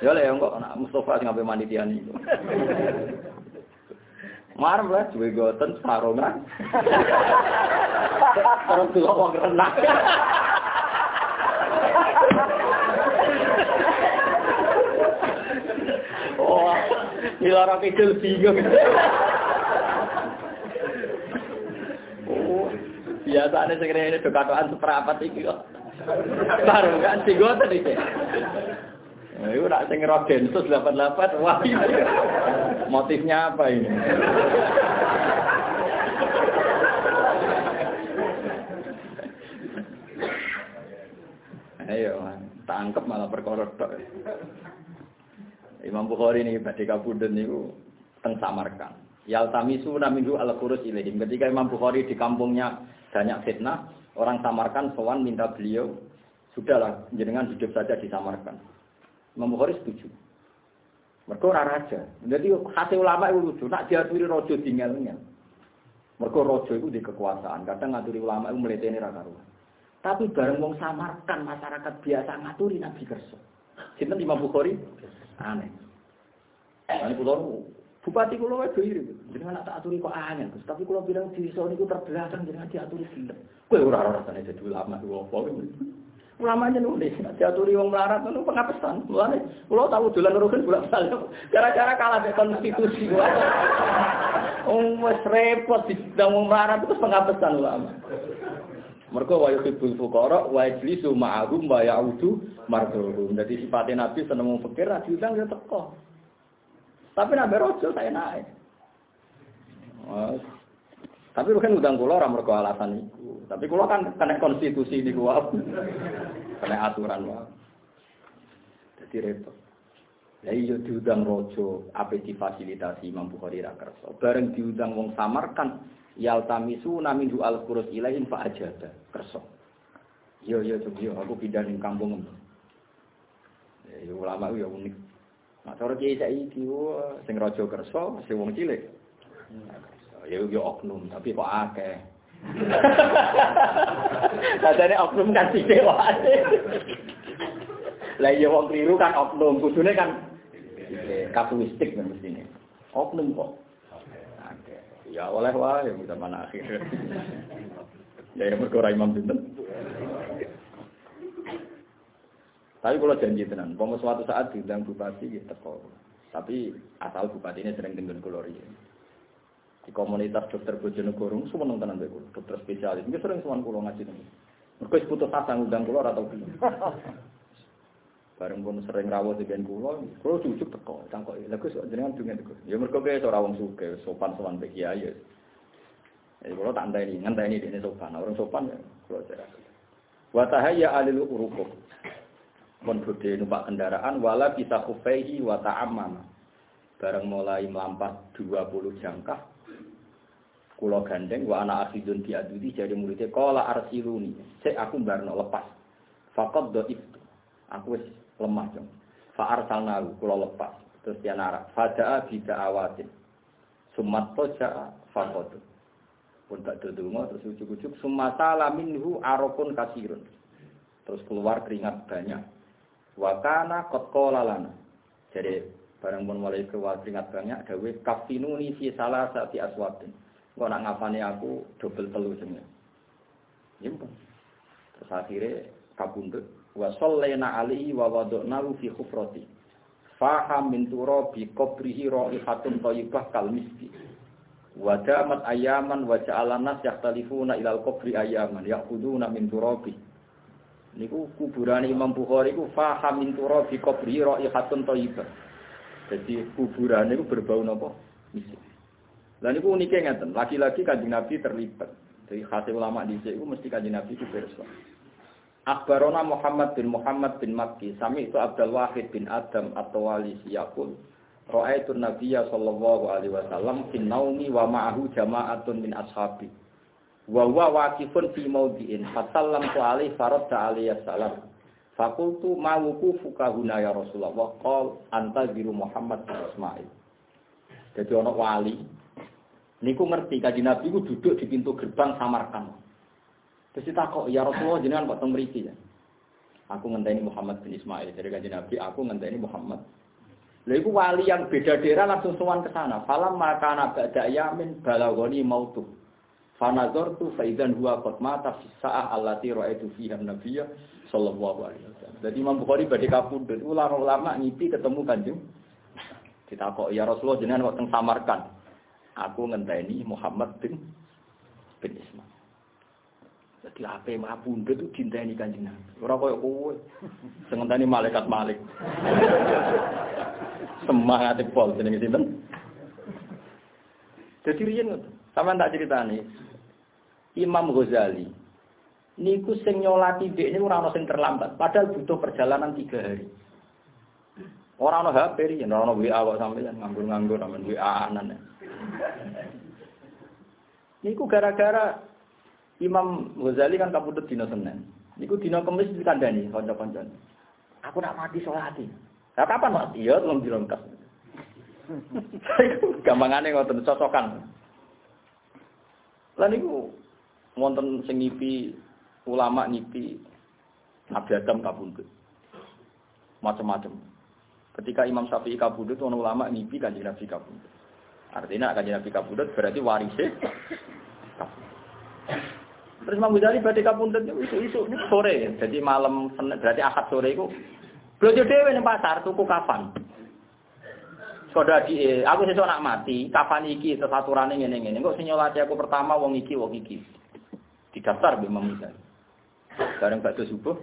Ya lah kok nak Mustafa sing ape manitian iku. Mar lah duwe goten sarungan. Orang tua wong renang. Oh, dilarang kecil bingung. Biasane sing rene do katokan seprapat iki kok. Baru kan sing ngoten iki. Nah, itu nak sing rogensus 88 wah motifnya apa ini? Ayo, tangkep malah perkara tok. Imam Bukhari ini badhe kabudhen niku teng Samarkand. Yaltamisu naminhu al-qurus ilaihim. Ketika Imam Bukhari di kampungnya banyak fitnah, orang samarkan sowan minta beliau, sudahlah, jenengan hidup saja di samarkan. Imam Bukhari setuju. Mereka orang raja. Jadi hati ulama itu lucu, nak diaturi rojo tinggalnya. Mereka rojo itu di kekuasaan. Kadang ngaturi ulama itu meleteni raka ruang. Tapi bareng wong samarkan masyarakat biasa ngaturi Nabi Kerso. Sinten Imam Bukhari? Aneh. Ini pulau Bupati kulo wae do iri. Jenengan tak aturi kok angel. Tapi kulo bilang desa niku terbelakang jenengan diaturi gelem. Kowe ora ora rasane dadi ulama kulo apa Ulama aja nulis, diaturi wong melarat itu pengapesan. Mulane kulo tahu dolan rukun bolak balik. Gara-gara kalah di konstitusi. Wes repot di wong melarat itu pengapesan ulama. Mereka wa yuhibbul fuqara wa yajlisu ma'ahum wa ya'udu marduhum. Jadi sifatnya Nabi seneng wong fakir ra diundang ya teko. Tapi nabi rojo saya naik. Tapi bukan udang kulo mergo alasan itu. Tapi kulo kan kena konstitusi di gua. kena aturan wah. Jadi repot. Ya iya diundang rojo, apa difasilitasi Imam Bukhari ra kersa. Bareng diundang wong samarkan yaltamisu namin al kurus ilahin fa ajada kersa. Yo yo coba aku pindah ning kampung. Ya ulama ya unik. Nah, cara kiai saiki sing raja kersa, sing wong cilik. Ya yo oknum, tapi kok akeh. Katane oknum kan wae. Lah ya wong kliru kan oknum, kudune kan kasuistik kan mestine. Oknum kok. Ya oleh wae zaman akhir. Ya ya mergo Imam Sinten. Tapi kalau janji tenan, kalau suatu saat diundang bupati gitu kok. Tapi asal bupati ini sering dengan kolori. Di komunitas dokter Bojonegoro semua nonton nanti dokter spesialis. Mungkin sering semua kulo ngaji nih. Mereka putus asa ngundang kulo atau belum. Bareng pun sering rawat dengan kulo, kulo cucuk teko, cangkok. Lagu jenengan dengan teko. Ya mereka kayak seorang wong suke, sopan sopan bagi aja. Jadi kulo tak ini, ngantai ini ini sopan. Orang sopan ya kulo cerah. Watahaya alil urukum pun numpak kendaraan wala bisa kufaihi wa ta'ammama. Bareng mulai melampas 20 jangkah kula gandeng wa ana akhidun diadudi jadi muridnya kala arsiluni. Cek aku barno lepas. Faqad do itu. Aku wis lemah jeng. Fa arsalna kula lepas. Terus dia narak, fadaa bida awatin. Sumat toja fakotu. Pun tak dudungo, terus ujuk-ujuk. Sumata laminhu arokun kasirun. Terus keluar keringat banyak. Wakana kotko lalana. Jadi barang pun mulai keluar keringat banyak. Dawe kafinuni fi salah sati aswatin. Kau nak ngapani aku double telu semuanya. Jimpun. Terus akhirnya kabundut. Wa sallena alihi wa wadokna fi khufrati. Faham min turabi qabrihi raihatun thayyibah kal miski. Wa damat ayaman wa ja'alan nas yakhtalifuna ilal qabri ayaman ya'khuduna min turabi. Niku kuburan Imam Bukhari ku faham min turabi qabri raihatun thayyibah. Jadi kuburan itu berbau nopo? Miski. Lah niku uniknya ngeten, lagi-lagi kanjeng Nabi terlibat. Jadi khasih ulama di sini mesti kanjeng Nabi itu bersuara. Akbarona Muhammad bin Muhammad bin Makki, sami itu Abdul Wahid bin Adam atau wali siyakul. Ra'aitu Nabiya sallallahu alaihi wasallam fin naumi wa ma'ahu jama'atun min ashabi. Wa huwa waqifun fi mawdi'in fasallam tu alaihi faradda alaihi salam. Fakultu ma wukufuka huna ya Rasulullah qal anta biru Muhammad bin Ismail. Jadi ana wali niku ngerti kaji Nabi ku duduk di pintu gerbang Samarkand. Terus kok ya Rasulullah jenengan kok teng ya. Aku ngenteni Muhammad bin Ismail dari kanjeng Nabi, aku ngenteni Muhammad. Lha iku wali yang beda daerah langsung sowan ke sana. Falam maka ba'da yamin balagoni mautu. Fanazartu faidan huwa qad mata fi sa'ah allati ra'aitu fiha nabiyya sallallahu alaihi wasallam. Jadi Imam Bukhari badhe kapundhut ulama-ulama ngipi ketemu kanjeng. Ditakok ya Rasulullah jenengan kok teng Samarkand. Aku ngenteni Muhammad bin bin Ismail. Jadi apa yang bunda itu cinta ini kanjeng Nabi. Orang kaya kowe. Sengentani malaikat malik. Semangat pol jenenge sinten? Jadi riyen sama tak ceritani. Imam Ghazali niku sing nyolati dhek ini ora ana sing terlambat, padahal butuh perjalanan tiga hari. Orang ana HP, ora ana WA kok sampeyan nganggur-nganggur amen WA anan. Niku gara-gara Imam Ghazali kan kabudut dina Senin. Niku dina Kamis dikandani kanca-kanca. Aku nak mati sholati. Lah kapan mati? Ya telung dina entas. Gampangane ngoten cocokan. Lah niku wonten sing ngipi ulama ngipi Nabi Adam kabundut. Macam-macam. Ketika Imam Syafi'i kabundut, ulama ngipi kanjeng Nabi kabundut. Artinya kanjeng Nabi kabundut berarti warisnya Terus Imam Ghazali badhe kapunten isu-isu ini sore, jadi malam berarti akad sore itu Blojo dhewe ning pasar tuku kafan. Soda di, eh, aku sesuk nak mati, kafan iki terus aturane ngene-ngene. Kok sing nyolati aku pertama wong iki wong iki. Didaftar Imam Ghazali. Bareng bakdo subuh.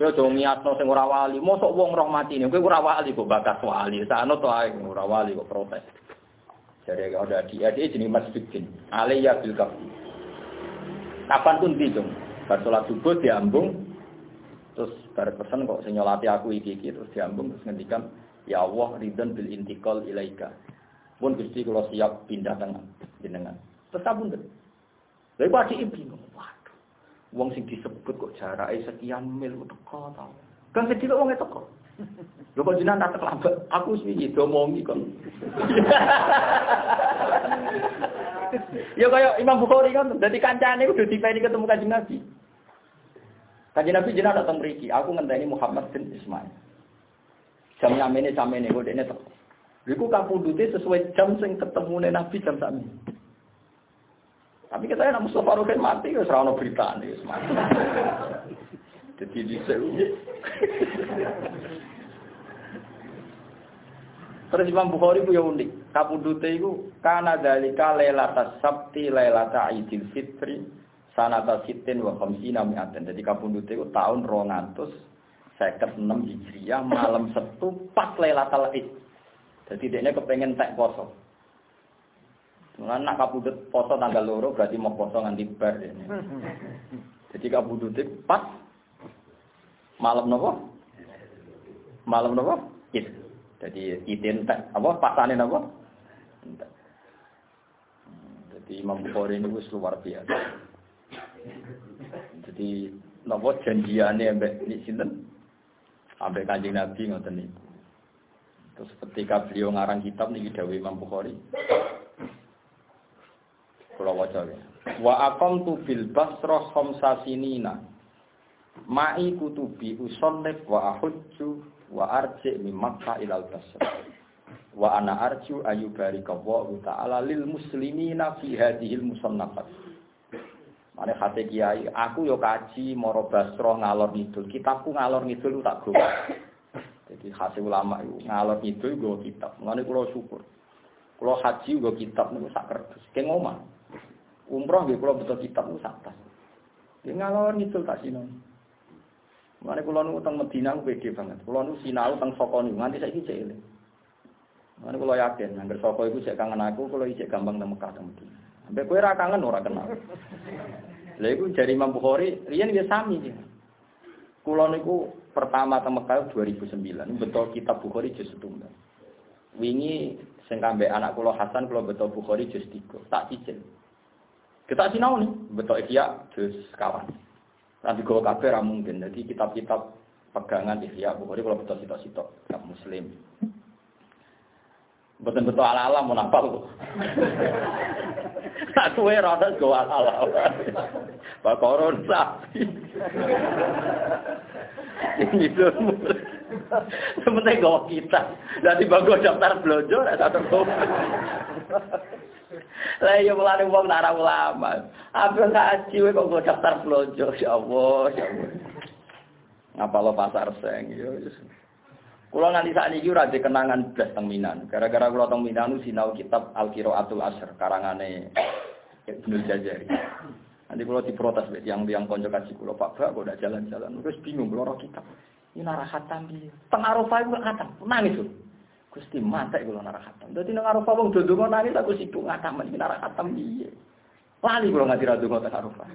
Kowe aja niatno sing ora wali, mosok wong roh mati ne, kowe ora wali kok bakas wali. Sakno to ae ora wali kok protes. Jadi ada dia, dia jenis masjidin. Aliyah bil kafi. Kapan pun di dong. Bar sholat subuh diambung. Terus bar pesen kok sing nyolati aku iki iki terus diambung terus ngendikan ya Allah ridon bil intikal ilaika. Pun Gusti kalau siap pindah tengah jenengan. Terus sabun deh. Lha iku adik bingung. Waduh. Wong sing disebut kok jarake sekian mil teko tau. Kan sedih wong teko. Lho kok jenengan tak terlambat. Aku sih gitu ngomongi kon. ya kaya Imam Bukhari kan, dadi kancane kudu dipeni ketemu Kanjeng Nabi. Kanjeng Nabi jenengan datang mriki, aku ngenteni Muhammad bin Ismail. Jam nyamene samene kok dekne teko. Iku kapundute sesuai jam sing ketemune Nabi jam sakmi. Tapi kita yang Mustafa Rukin mati, ya serana berita nih, mati. Jadi di Terus Imam Bukhari ku ya unik. Kapundute iku kana dalika lailatas sabti lailata idil fitri sanata sitin wa khamsina mi'atin. Jadi kapundute iku tahun 256 Hijriah malam Sabtu pas Lailatul Id. Jadi dia kepengen tak poso. Mulane nak kapundut poso tanggal loro berarti mau poso nganti bar ini. Jadi kapundut pas malam nopo? Malam nopo? Id. Jadi idin apa pasane apa? Jadi Imam Bukhari ini wis luar biasa. Jadi napa janjiane ambek ni sinten? Ambek Kanjeng Nabi ngoten niku. Terus ketika beliau ngarang kitab nih Dawi Imam Bukhari. Kalau wajah ya. Wa tu bil basrah khamsa sinina. Ma'i kutubi usonnif wa ahujju wa arji min Makkah ilal basrah. Wa ana arju ayu barika wa ta'ala lil muslimina fi hadhil musannafat. Mane hati kiai, aku yo kaji moro basro ngalor ngidul. Kitabku ngalor ngidul tak gowo. Jadi hasil ulama itu ngalor ngidul gue kitab. Mane kula syukur. Kula haji gue kitab niku sak kertas. Ke ngomah. Umroh nggih kula betul kitab niku sak. Ya ngalor ngidul tak sinon. Mane kula niku teng Medina ku pede banget. Kula niku sinau teng Soko niku nganti saiki cek. Mane kula yakin angger Soko iku cek kangen aku, kula cek gampang Mekah teng Medina. Sampai kowe ora kangen ora kenal. Lha iku jari Imam Bukhari, riyen ya sami. Kula niku pertama teng Mekah 2009, betul kitab Bukhari juz setunggal. Wingi sing kambe anak kula Hasan kula betul Bukhari juz 3, tak cicil. Kita sinau nih, betul Ihya juz kawan. Nanti gue kabeh ra mungkin. Jadi kitab-kitab pegangan Ihya Bukhari kalau betul sitok-sitok, kitab Muslim. Betul-betul ala-ala mau napa lu. Tak suwe rada go ala-ala. Pak koron sapi. Ini tuh. Sementara gawa kita. Nanti bagus daftar belanja, ada satu Lah iya mulane wong nara ulama. Apa ngaji kowe kok daftar belanja ya Allah, ya Allah. Ngapa lo pasar seng ya. Kulo nganti saat ini ora kenangan blas teng Minan. Gara-gara kulo teng Minan sinau kitab Al Qiraatul Asr karangane Ibnu Jazari. Nanti kulo diprotes yang yang konco kaji kulo Pak udah jalan-jalan. Terus bingung roh kitab. Ini nara khatam piye? Teng Arafah iku khatam. Nangis tuh. Gusti mate kulo nara khatam. Dadi nang Arafah wong dodo nangis aku sibuk ngatam iki nara khatam piye. Lali kulo ngaji ra donga teng Arafah.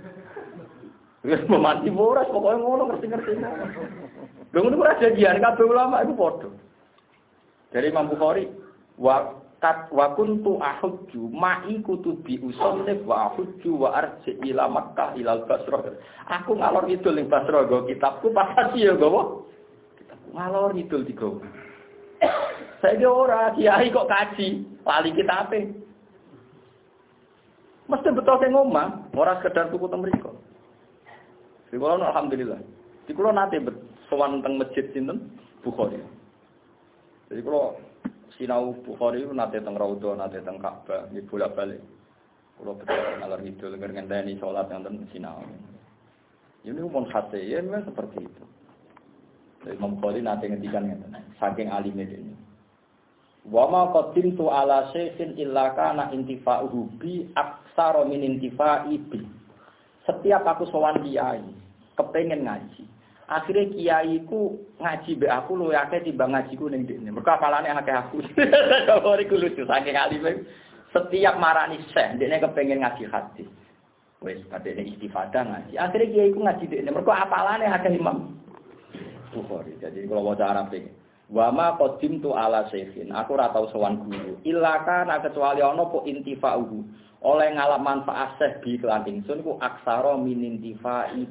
Wis mati boras pokoknya ngono ngerti-ngerti. Lha ngono ora jadian kabeh ulama iku padha. Dari Imam Bukhari kat wa kuntu ahujju ma'i kutubi usannif wa ahujju wa arji ila Makkah ila Basrah. Aku ngalor ngidul ning Basrah go kitabku pas ya gowo. Kitabku ngalor ngidul. Saya ora kiai kok kaji, lali kitabe. Mesti betul sing ngomong, ora sekedar tuku teng mriku. alhamdulillah. Di kulo nate sowan teng masjid sinten Bukhari. Jadi kalau sinau Bukhari nate teng Raudhah, nate teng Ka'bah, di bolak-balik. Kalau betul ngalor ngidul ngenteni salat teng sinau. Ini umum hati, ya memang seperti itu. Jadi Imam Bukhari nate ngendikan saking alimnya ini. Wa ma qadimtu ala syekhin illa kana intifa'uhu bi aksara min intifa'i bi. Setiap aku sowan kiai, kepengen ngaji akhirnya kiai ku ngaji be aku lu akeh timbang ngajiku ning dene. Mergo apalane akeh aku. Ora iku lucu saking alim. Setiap marani syekh dene kepengen ngaji hadis. Wis padene istifadah ngaji. Akhirnya kiai ku ngaji dene. Mergo apalane akeh Imam Bukhari. Jadi kalau waca Arab iki Wa ma qadimtu ala syekhin. Aku ora tau sowan guru. Illa kana kecuali ana po intifa'uhu. Oleh ngalap manfaat syekh bi kelan ingsun ku aksara min intifa'i.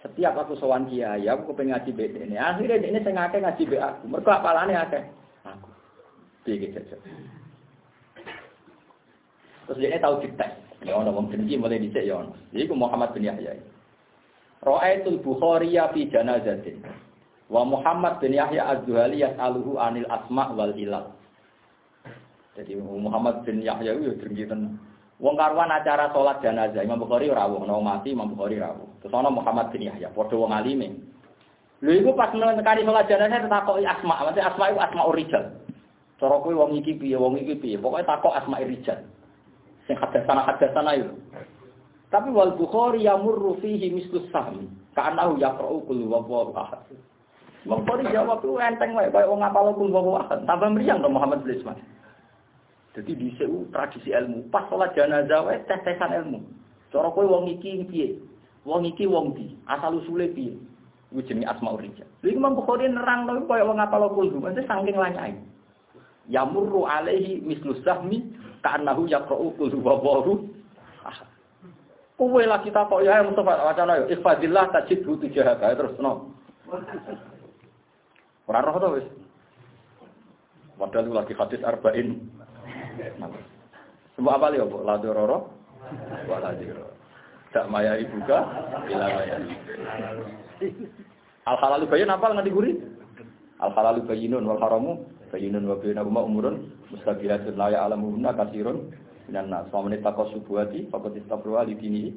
Setiap aku sowan kiai, aku kepengen ngaji be ini. Akhirnya ini saya ngake ngaji be aku. Mereka apalane akeh? Aku. Piye gitu. Terus dia tahu kita. Ya wong benci mulai dicek ya ono. Jadi Muhammad bin Yahya. Ra'aitul Bukhari fi janazatin. Wa Muhammad bin Yahya Az-Zuhali yas'aluhu anil asma wal ilal. Jadi Muhammad bin Yahya itu ya tenang. Wong karuan acara sholat jenazah Imam Bukhari rawuh, no mati Imam Bukhari rawuh. Terus ana Muhammad bin Yahya, padha wong alime. Lho iku pas nekani sholat jenazah takoki asma, maksudnya asma itu asma urijal. Cara kowe wong iki piye, wong iki piye, pokoke takok asma urijal. Sing hadatsana hadatsana itu. Tapi wal Bukhari yamurru fihi mislus sahmi, ka'annahu yaqra'u qul huwallahu ahad. Imam Bukhari jawab tuh enteng wae koyo wong ngapal qul huwallahu ahad. Tambah mriyang to Muhammad bin Ismail. Jadi di tradisi ilmu, pas sholat jenazah wae tes-tesan ilmu. Cara kowe wong iki piye? Wong iki wong di, asal usule piye? Iku jenenge asmaul rijal. Lha iki Imam nerang lho koyo wong ngapal kulhu, mesti saking lanyai. Yamurru alaihi mislu sahmi ka'annahu yaqra'u qul huwallahu ahad. Kowe lagi takok ya Mustafa wacana yo ifadillah tajid butuh jahat terus no. Ora roh to wis. Padahal lagi hadis arba'in. Semua apa ya, Bu? La dororo, wala diroro. Tak maya ibuka, bila maya Al halalu bayin apa nggak diguri? Al halalu bayinun wal haramu bayinun wa bainahuma umurun mustabilatun la ya'lamuhunna katsirun minan nas. Wa man ittaqa subuhati faqad istabra li dinihi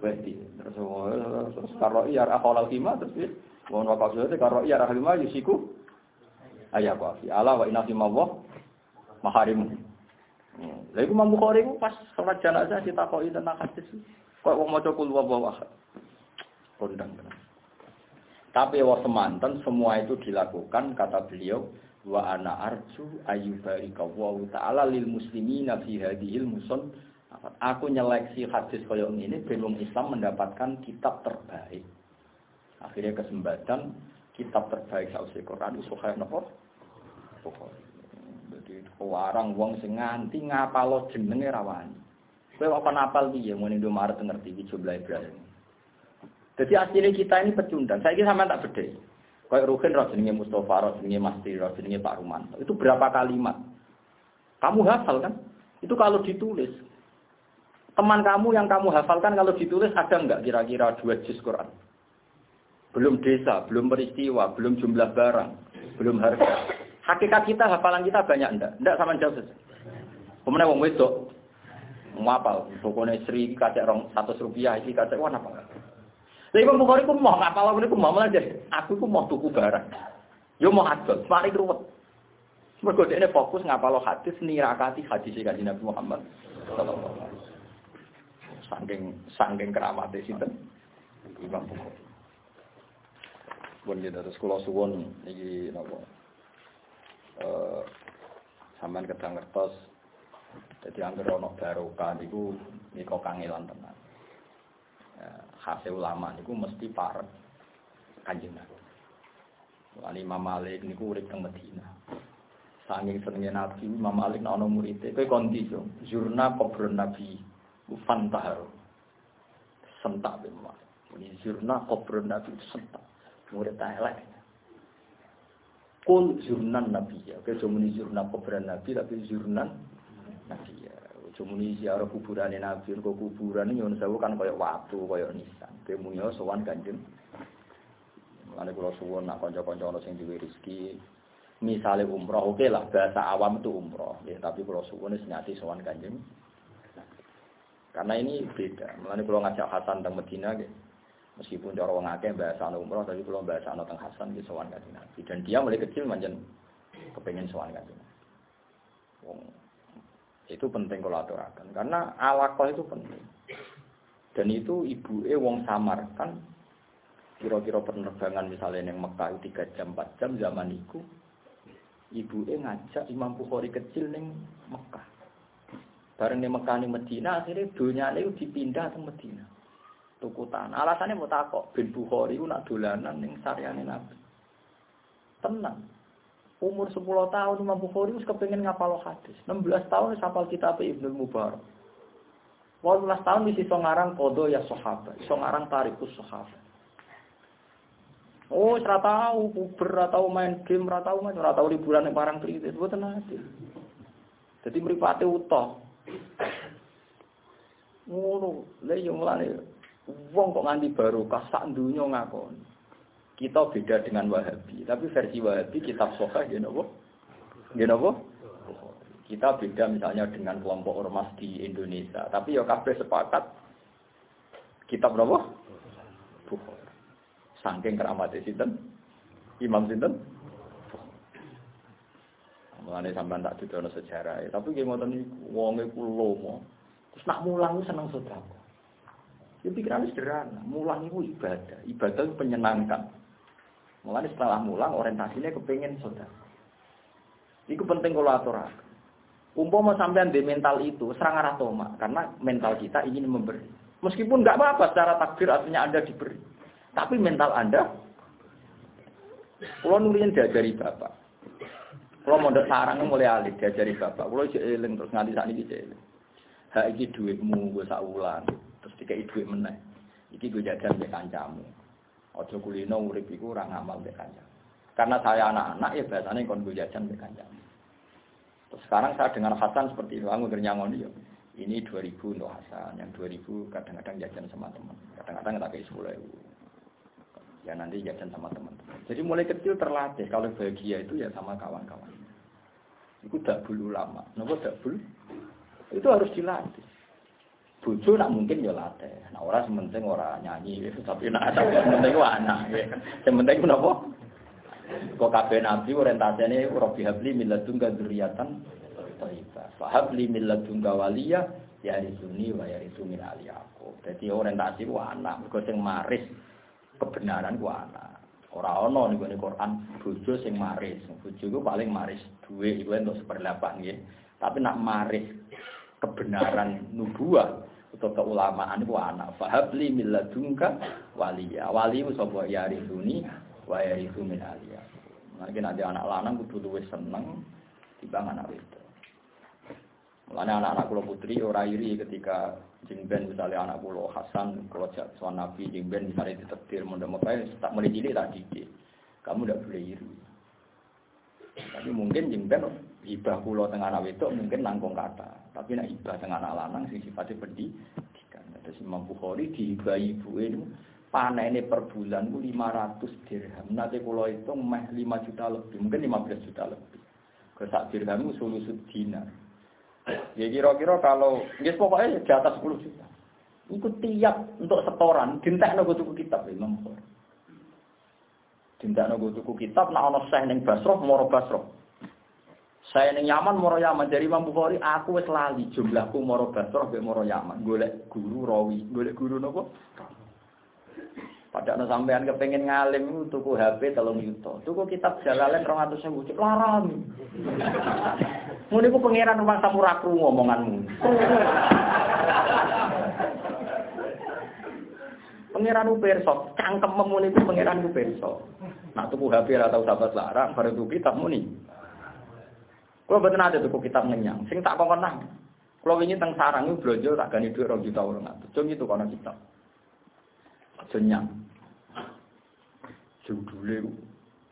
Berarti terus terus karo iya halal kima terus mohon wa kasusnya karo iya halal kima yusiku ayah fi ala wa inna mawah maharimu. Lha iku Imam pas salat jenazah ditakoki tentang hadis. Kok wong maca kul wa ahad. Kondang tenan. Tapi wa semanten semua itu dilakukan kata beliau wa ana arju ayyubarika wa ta'ala lil muslimina fi hadhil muson aku nyeleksi hadis kaya ini belum Islam mendapatkan kitab terbaik akhirnya kesempatan kitab terbaik sausi Quran iso kaya napa jadi warang wong sing nganti ngapalo jenenge rawani kowe apa napal piye mun Indomaret ngerti iki jumlah Ibrahim jadi aslinya kita ini pecundang. Saya kira sama tak beda. Kayak Rukin roh Mustafa, roh jenenge Masti, roh Pak Ruman. Itu berapa kalimat? Kamu hafal kan? Itu kalau ditulis. Teman kamu yang kamu hafalkan kalau ditulis ada enggak kira-kira dua juz Quran? Belum desa, belum peristiwa, belum jumlah barang, belum harga. Hakikat kita, hafalan kita banyak enggak? Enggak sama jauh saja. Kemudian wong wedok ngapal, pokoknya Sri kacek rong satu rupiah, ini kacek wah apa? Lha Imam Bukhari ku mau ngapal aku niku mau aja. Aku ku mau tuku barang. Yo mau adol, mari ruwet. Mergo dhekne fokus ngapalo hadis nirakati hadis kanjeng Nabi Muhammad sallallahu alaihi wasallam. Saking saking keramate sinten Imam Bukhari. Pun kita terus kula suwun iki napa eh sampean dadi anggere ana barokah niku nika kangelan tenan. hasil ulama niku mesti parek kanjeng Nabi. Wali Imam Malik niku urip teng Medina. Sanging senenge Nabi, Imam Malik ana muridé, kowe konti yo, jurna kobrun Nabi, ufan taharo. Sentak Imam Ini jurna kobrun Nabi sentak. Murid elek. Kul jurnan Nabi ya. Oke, cuma jurna kobrun Nabi, tapi jurnan Nabi ya. Cuma ini ziarah kuburan Nabi, kok kuburan ini nyuwun sewu kan kayak waktu, kayak nisan. Kemunya sowan kanjeng. Mulane kula suwun nak kanca-kanca ana misale umroh oke lah bahasa awam itu umroh, ya tapi kula suwun wis nyati sowan. Karena ini beda. Mulane kula ngajak Hasan teng Medina. Meskipun cara wong akeh bahasa umroh tapi kula bahasa teng Hasan gitu sowan kanjeng Nabi. Dan dia mulai kecil manjen kepengen sowan kanjeng. Itu penting kalau aturakan karena alakoh itu penting. Dan itu ibu e wong samar kan kira-kira penerbangan misalnya yang Mekah 3 jam 4 jam zaman itu ibu e ngajak Imam Bukhari kecil neng Mekah. Bareng di Mekah ning Medina akhirnya dunia itu dipindah ke Medina. Tuku tanah. Alasannya mau takok bin Bukhari itu nak dolanan ning saryane Nabi. Tenang umur 10 tahun Imam Bukhari wis kepengin ngapal hadis. 16 tahun wis hafal kitab Ibnu Mubarak. 18 tahun wis iso ngarang kodo ya sahabat, iso ngarang tarikus sahabat. Oh, ora tahu puber, ora tahu main game, ora tahu main, ora tahu liburan yang barang kritis, mboten nate. Dadi mripate utuh. Ngono, lha yo mulane wong kok nganti barokah sak donya ngakoni. Kita beda dengan Wahabi, tapi versi Wahabi kitab Soha ya nopo? Ya nopo? Kita beda misalnya dengan kelompok ormas di Indonesia, tapi ya kabeh sepakat kitab? Bukhari. Saking keramat sinten? Imam sinten? Mulane sampean tak didono sejarah, tapi nggih ngoten niku wong iku lomo. Terus nak mulang seneng sedekah. Ya pikirannya sederhana, mulang itu ibadah. Ibadah itu penyenangkan. Mulai setelah mulang orientasinya kepengen saudara. Itu penting kalau aturan. Umpama sampean di mental itu serang arah toma karena mental kita ingin memberi. Meskipun nggak apa-apa secara takdir artinya Anda diberi. Tapi mental Anda kalau nulisin diajari Bapak. Kalau mau sarang mulai alih diajari Bapak. Kalau eling terus nganti saat ini eling. Hak iki duitmu gue saulan terus dikai duit meneh. Iki gue jajan mbek kancamu. Ojo kulino urip iku ora ngamal mbek kanjeng. Karena saya anak-anak ya biasanya kon jajan mbek kanjeng. sekarang saya dengar Hasan seperti itu, aku ngoni ya. Ini 2000 untuk Hasan, yang 2000 kadang-kadang jajan sama teman, kadang-kadang tak kayak 10 ribu. Ya nanti jajan sama teman-teman. Jadi mulai kecil terlatih kalau bahagia itu ya sama kawan-kawan. Itu tak bulu lama. Kenapa tak bulu? Itu harus dilatih. Bojo nak mungkin ya latih. Nah orang sementing orang nyanyi, tapi nak sementing anak. Sementing kenapa? Kok kabeh nabi orientasinya Rabbi habli min ladunka dzurriatan thayyibah. Fa habli min ladunka waliya ya risuni wa ya min ali aku. Dadi orientasi ku anak, mergo sing maris kebenaran ku anak. Ora ana ning Quran bojo sing maris. Bojo ku paling maris duwe iku entuk seperlapan nggih. Tapi nak maris kebenaran nubuah atau keulamaan ku anak. Fahabli min ladunka waliya. Wali sapa ya risuni wa aliyah. Mungkin nanti anak lanang kudu luwih seneng dibang anak itu. Mulane anak-anak kula putri ora iri ketika jengben misalnya anak kula Hasan kalau soal Nabi jengben misalnya ditetir mudah mudahan tak mulai cilik tak. Kamu tidak boleh iri. Tapi mungkin jengben ibah kula tengah anak itu mungkin nangkong kata. Tapi nak ibah tengah anak lanang sing sifatnya pendidikan. Terus Imam Bukhari diibah ibu itu panene per bulan ku 500 dirham. Nanti kalau itu meh 5 juta lebih, mungkin 15 juta lebih. Ke sak dirham itu sulusut dinar. Ya kira-kira kalau, ya pokoknya di atas 10 juta. Itu tiap untuk setoran, dintek nopo tuku kitab Imam Bukhari. Dintek nopo tuku kitab, nak ono seh moro Basroh. Saya ning Yaman moro Yaman dari Imam Bukhari aku wis lali jumlahku moro Basroh be moro Yaman. Golek guru rawi, golek guru nopo? Padahal sampean kepengen ngalim tuku HP telung yuto, tuku kitab rong atus sewu, larang. Muni ku pangeran rumah samuraku ngomonganmu. Pangeran ku perso, cangkem muni ku pangeran ku. Nak tuku HP ora tau sahabat larang, baru tuku kitab muni. Kulo mboten ada tuku kitab nenyang, sing tak kongkon nang. Kulo wingi teng sarang iku blojo tak gani dhuwit 2 juta 800. Cung itu kono kitab. Senyang. Judule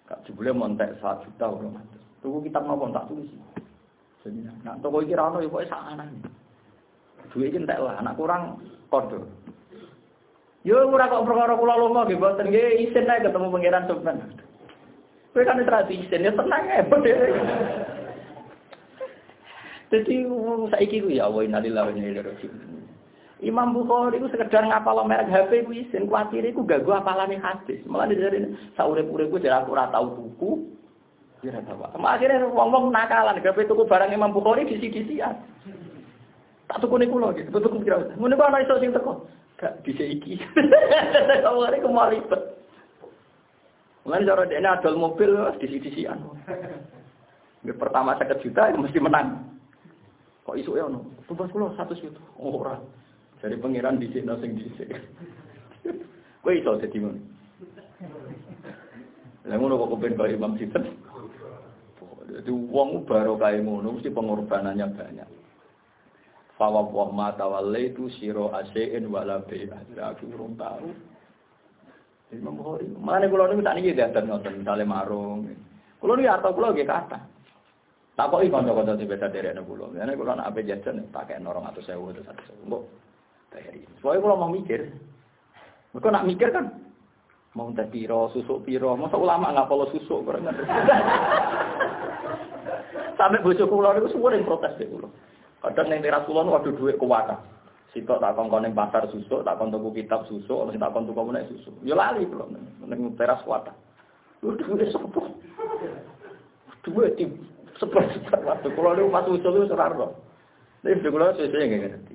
kak judule montek 1 juta orang. Tuku kitab nopo tak tulis. Senyang. Nah, toko iki ra ono ya pokoke sak anane. Duwe iki entek lah, anak kurang kodo. Yo ora kok perkara kula lunga nggih boten nggih isin ae ketemu pangeran Sultan. Kowe kan tradisi ya tenang ae. Jadi saiki ku ya Allah innalillahi wa inna ilaihi raji'un. Imam Bukhari itu sekedar ngapal merek HP ku isin, kuatir iku gak gua apalane hadis. Malah dari saurip-urip gue jadi aku ora tau tuku. Ya ora. Akhirnya wong-wong nakalan, gawe tuku barang Imam Bukhari disi-disian. Tak tuku niku lho, gitu. tuku kira. Ngene kok iso sing teko. Gak bisa iki. Saurip ku mau ribet. Mulai cara dia adol mobil disi-disian. Pertama saya juta mesti menang. Kok isu ya no? Tumbas kulo satu. Oh, orang. Dari pangeran di sini sing di sini. Kue itu jadi mana? Lah ngono kok kepen Imam Sinten. Jadi uang baru kaya ngono mesti pengorbanannya banyak. Fawa wa ma tawallaitu siro asein wala bai'ah. Aku tahu. Imam Bukhari. Mana kula niku tak niki dadan ngoten misale marung. Kula niku atau kula nggih kata. Tak kok iki kanca-kanca sing beda derek kula. Nek kula nak ape jajan tak kek 200.000 atau 100.000. Mbok bayari. Soalnya kalau mau mikir, mereka nak mikir kan, mau teh piro, susuk piro, masa ulama nggak follow susuk, kurang Sampai bocah kula itu semua yang protes deh kula. Kadang yang teras kula waduh duit kuwata. Sitok tak kongkon yang pasar susuk, tak kongkon tuku kitab susuk, atau tak kongkon tuku mana susuk. Ya lali kula, neng teras kuwata. Lu duit sopo? Duit seper-seper waktu. Kalau lu pas usul itu serarno. Tapi kula sesuai nggak ngerti.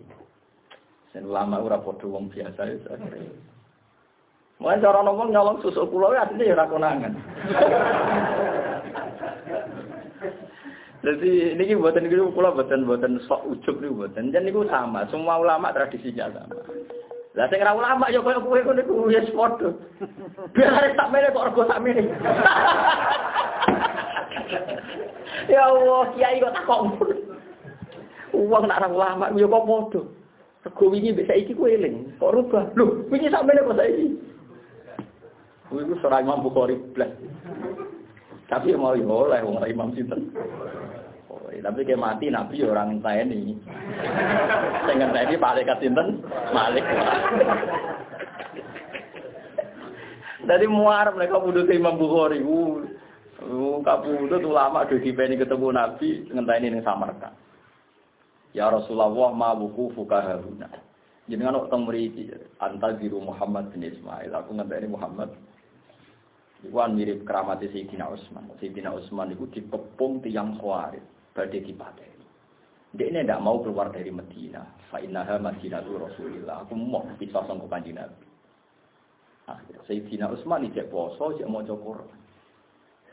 Dan ulama ora padha wong biasa ya. Mulai cara ngomong nyolong susu pulau ya artinya ya ora konangan. Jadi ini buatan ini pulau buatan buatan sok ujuk nih buatan. Dan ini sama, semua ulama tradisinya sama. Lah sing ora ulama ya koyo kowe ngono iku ya padha. Biar tak mele kok rego tak mele. Ya Allah, kiai kok takok. Uang nak ulama ya kok padha. Rego wingi mbek saiki ku eling. Kok rubah? Lho, wingi sampeyan kok saiki? Kuwi ku seorang Imam Bukhari blas. Tapi mau yo oleh wong Imam sinten. Tapi kayak mati Nabi ya orang ini. Sing ngenteni malaikat sinten? Malik. Dari muar mereka butuh Imam Bukhari. Kabudut ulama do dipeni ketemu Nabi ngenteni ning Samarkand. Ya Rasulullah ma buku fukaharuna. Jenengan kok teng mriki anta biru Muhammad bin Ismail. Aku ngenteni Muhammad Iku mirip keramat Sayyidina Utsman. Sayyidina Utsman itu dikepung tiang khawarij, badhe. Dia ini tidak mau keluar dari Medina. Fa innaha Madinatu Rasulillah. Aku mau pisah sama kanjeng Nabi. Akhirnya Sayyidina Utsman ijek poso, ijek maca Quran.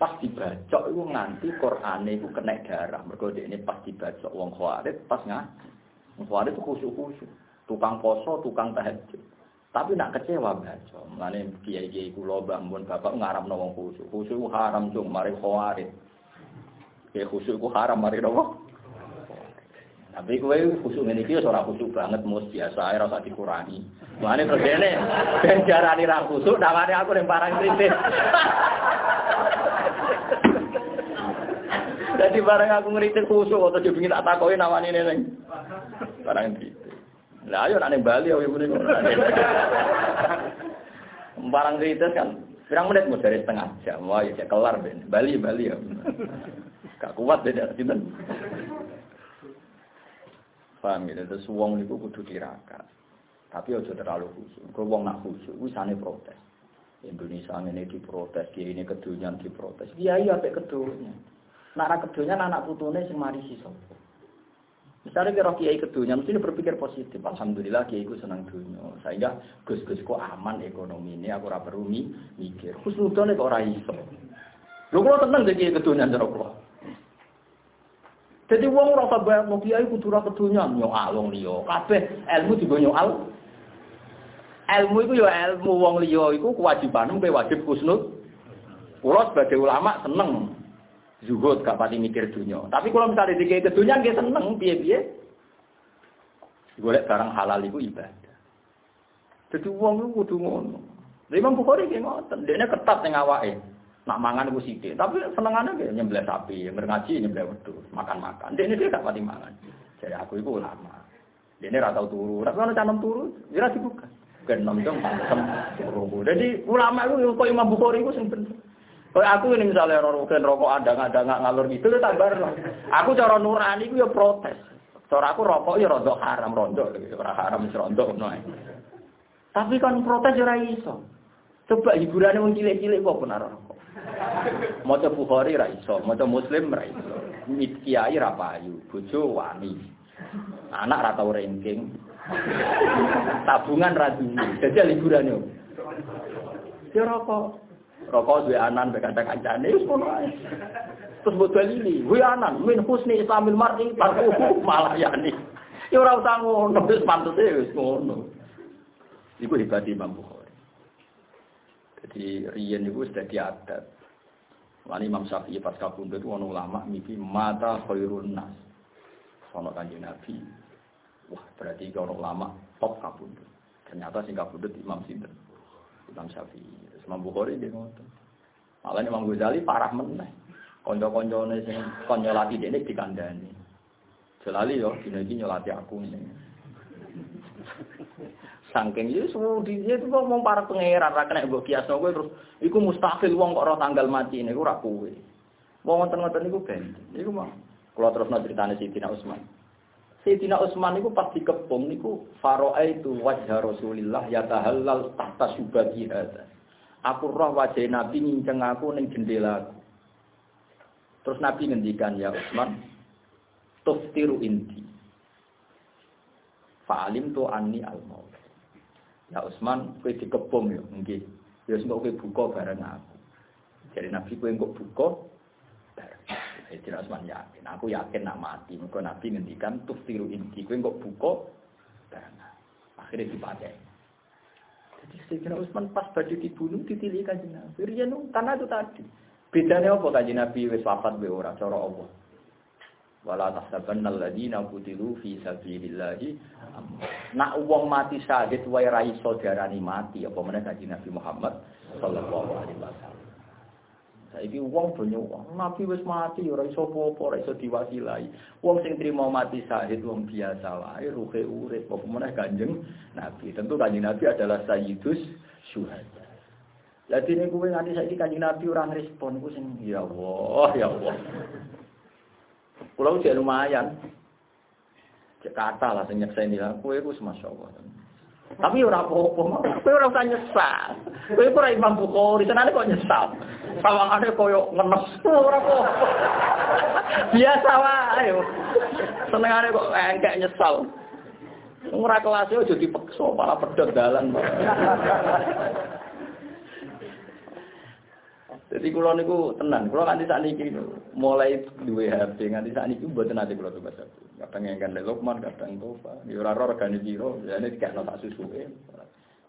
Pas dibacok itu nganti Qur'ane itu kena darah. Mergo ini pas dibacok wong khawarij pas ngaji. Wong khawarij itu khusyuk-khusyuk. Tukang poso, tukang tahajud. Tapi nak kecewa baca. Mulane kiai-kiai kula bangun bapak ngaramno wong khusyuk. Khusyuk haram cung mari khawarit. Kiai khusyuk ku haram mari nopo? Tapi kowe khusyuk ngene iki ora khusyuk banget mus biasa ae ora usah dikurangi. Mulane dene ben jarani ra khusyuk namane aku ning parang kritis. Jadi barang aku ngeritik khusyuk atau dibingin tak takoki namane ning barang kritis. Lah ayo nek Bali ya ibu niku. Barang kritis kan pirang menit mau dari setengah jam. Wah, ya kelar ben. Bali Bali ya. Gak kuat beda sinten. Paham gitu, terus wong niku kudu tirakat. Tapi aja terlalu khusyuk. Kalau wong nak khusyuk, wisane protes. Indonesia ini diprotes, kiri ini kedunyan diprotes. Iya iya sampai kedunyan. Nak ra kedunyan anak putune sing mari si sopo. Misalnya kira kiai kedunya, mesti berpikir positif. Alhamdulillah kiai ku senang dunia. Sehingga gus-gus ku aman ekonomi ini, aku ora perlu mikir. Khusnudon kok ora iso. Lho kula tenang dadi kiai cara kula. Jadi wong ora usah bayar mau kiai kudu ora kedunya nyoal wong liya. Kabeh ilmu digo nyoal. Ilmu iku ya ilmu wong liya iku kewajiban kowe wajib kusnud. Kula sebagai ulama seneng zuhud gak pati mikir dunia. Tapi kalau misalnya dikei ke dunia nggih seneng piye-piye. Golek barang halal itu ibadah. Jadi uang itu kudu ngono. Lha Imam Bukhari ki ngoten, dekne ketat ning awake. Nak mangan iku sithik, tapi senengane ki nyembelih sapi, ngaji nyembelih wedhus, makan-makan. Dekne dia gak pati mangan. Jadi aku itu ulama. Dekne ra tau turu, ra ono canem turu, ya dibuka. Genom dong pantem turu. Jadi ulama itu kok Imam Bukhari itu sing. Kalau aku ini misalnya rokok rokok ada nggak ada ngalur gitu, itu tak Aku cara nurani itu ya protes. Cara aku rokok ya rontok haram rontok, orang haram rontok no. Tapi kan protes ya iso. Coba hiburannya wong cilik-cilik kok benar rokok. Maca Bukhari ra iso, maca Muslim ra iso. Kiai ra payu, bojo wani. Anak ra tau ranking. Tabungan ra duwe. Dadi liburane. Ya rokok. Rokok duwe anan mbek kanca-kancane wis ngono ae. Terus mbok dalili, duwe anan min husni islamil mar'i tarkuhu malah yani. Ya ora usah ngono, wis pantute wis ngono. Iku Imam Bukhari. Jadi riyen niku wis dadi adat. Lan Imam Syafi'i pas kabundut ono ulama miki mata khairun nas. Sono kanjeng Nabi. Wah, berarti ono ulama top kabundut. Ternyata sing kabundut Imam Sinten. Imam Syafi'i. Imam Bukhari dia ngotot. Malah Imam Ghazali parah meneh. Konco-koncone sing kon nyolati dene dikandani. Jalali yo dina iki nyolati aku ini. Saking iki di itu kok mau para pangeran ra kena mbok kiasno kowe terus iku mustahil wong kok ora tanggal mati niku ora kowe. Wong ngoten-ngoten niku ben. Iku mah kula terusno critane Sidina Utsman. Sayyidina Utsman niku pas dikepung niku faro'a itu wajah Rasulillah yatahallal tahta subati hadza. Aku roh wajah Nabi nginceng aku ning jendela. Terus Nabi ngendikan ya Utsman, tuftiru inti. Fa'alim tu anni al maut. Ya Utsman, kowe dikepung yo nggih. Ya sing kowe buka bareng aku. Jadi Nabi kowe engko buka bareng. Sayyidina Utsman yakin, aku yakin nak mati. Mergo Nabi ngendikan tuftiru inti. Kowe engko buka bareng. Akhirnya dipakai. Jadi Sayyidina Utsman pas baju dibunuh ditilih kanjeng Nabi. Riyen karena itu tadi. Bedanya apa kanjeng Nabi wis wafat be ora cara Allah. Wala tahsabanna alladziina qutilu fi sabilillahi Nak wong mati syahid wae ra iso mati apa meneh kanjeng Nabi Muhammad sallallahu alaihi wasallam. Saiki wong banyak wong, Nabi wis mati ora iso apa-apa, ora iso diwasilai. Wong sing trimo mati syahid wong biasa wae, ruhe urip, apa meneh Kanjeng Nabi. Tentu Kanjeng Nabi adalah sayyidus syuhada. Lah dene kuwi nganti saiki Kanjeng Nabi ora ngrespon ku sing ya Allah, ya Allah. Kulo lumayan. Cek kata lah sing nyekseni lah, kowe ku masyaallah. Tapi ora apa-apa, kowe ora usah nyesal. Kowe ora Imam Bukhari, senane kok nyesal. Sawangane koyo ngenes ora apa. Biasa wae. Senengane kok engkek nyesal. Ora kelas yo aja dipeksa malah pedhot dalan. Jadi kula niku tenan, kula nganti sakniki mulai duwe HP nganti sakniki mboten ate kula tugas Kadang engkan Lukman, kadang Tofa. Ya ora ora regane piro, ya nek gak ono tak susuke.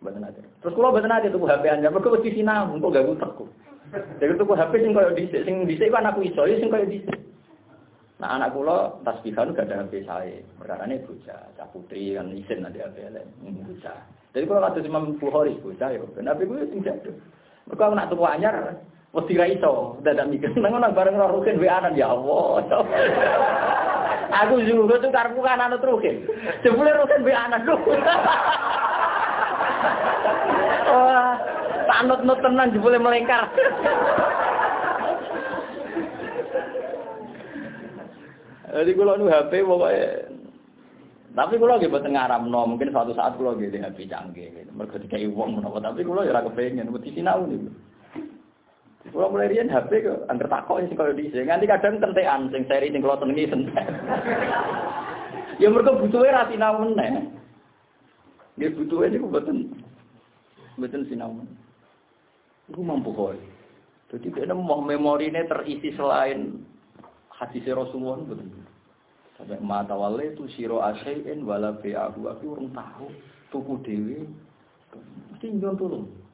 Mboten ate. Terus kula mboten ate tuku HP anyar, mergo wedi sinau, engko gak utekku. Jadi tuku HP sing koyo dhisik, sing dhisik kan aku iso, ya sing koyo dhisik. Nah anak kula tasbihan gak ada HP saya. Perkarane bocah, cah putri kan isin nanti HP lain, bocah. Jadi kalau kados Imam Bukhari bocah ya, kenapa gue sing jatuh. Mergo aku nak tuku anyar, Mesti ra iso, dadak mikir nang ngono bareng ora rukin wae anan ya Allah. Aku juga tuh karepku kan anut rukin. Jebule rukin wae anan lho. Wah, tanut-nut tenan jebule melengkar. Jadi kalau nu HP pokoknya tapi kalau gitu boten ngaramno, mungkin suatu saat kalau gitu HP canggih gitu. Mergo dikai wong menapa, tapi kalau ya ora kepengin mesti sinau niku. Kalau mulai rian HP ke angker takok sing koyo dhisik. Nganti kadang kentekan sing seri sing kula senengi sentek. ya mergo butuhe ra sinau meneh. Nggih butuhe niku mboten mboten sinau. Iku mampu kok. Jadi kena mau memorine terisi selain hadis Rasulullah betul. Sampai mata wale itu siro asyai'in wala bi'ahu aku orang tahu tuku dewi. Nyon tulung.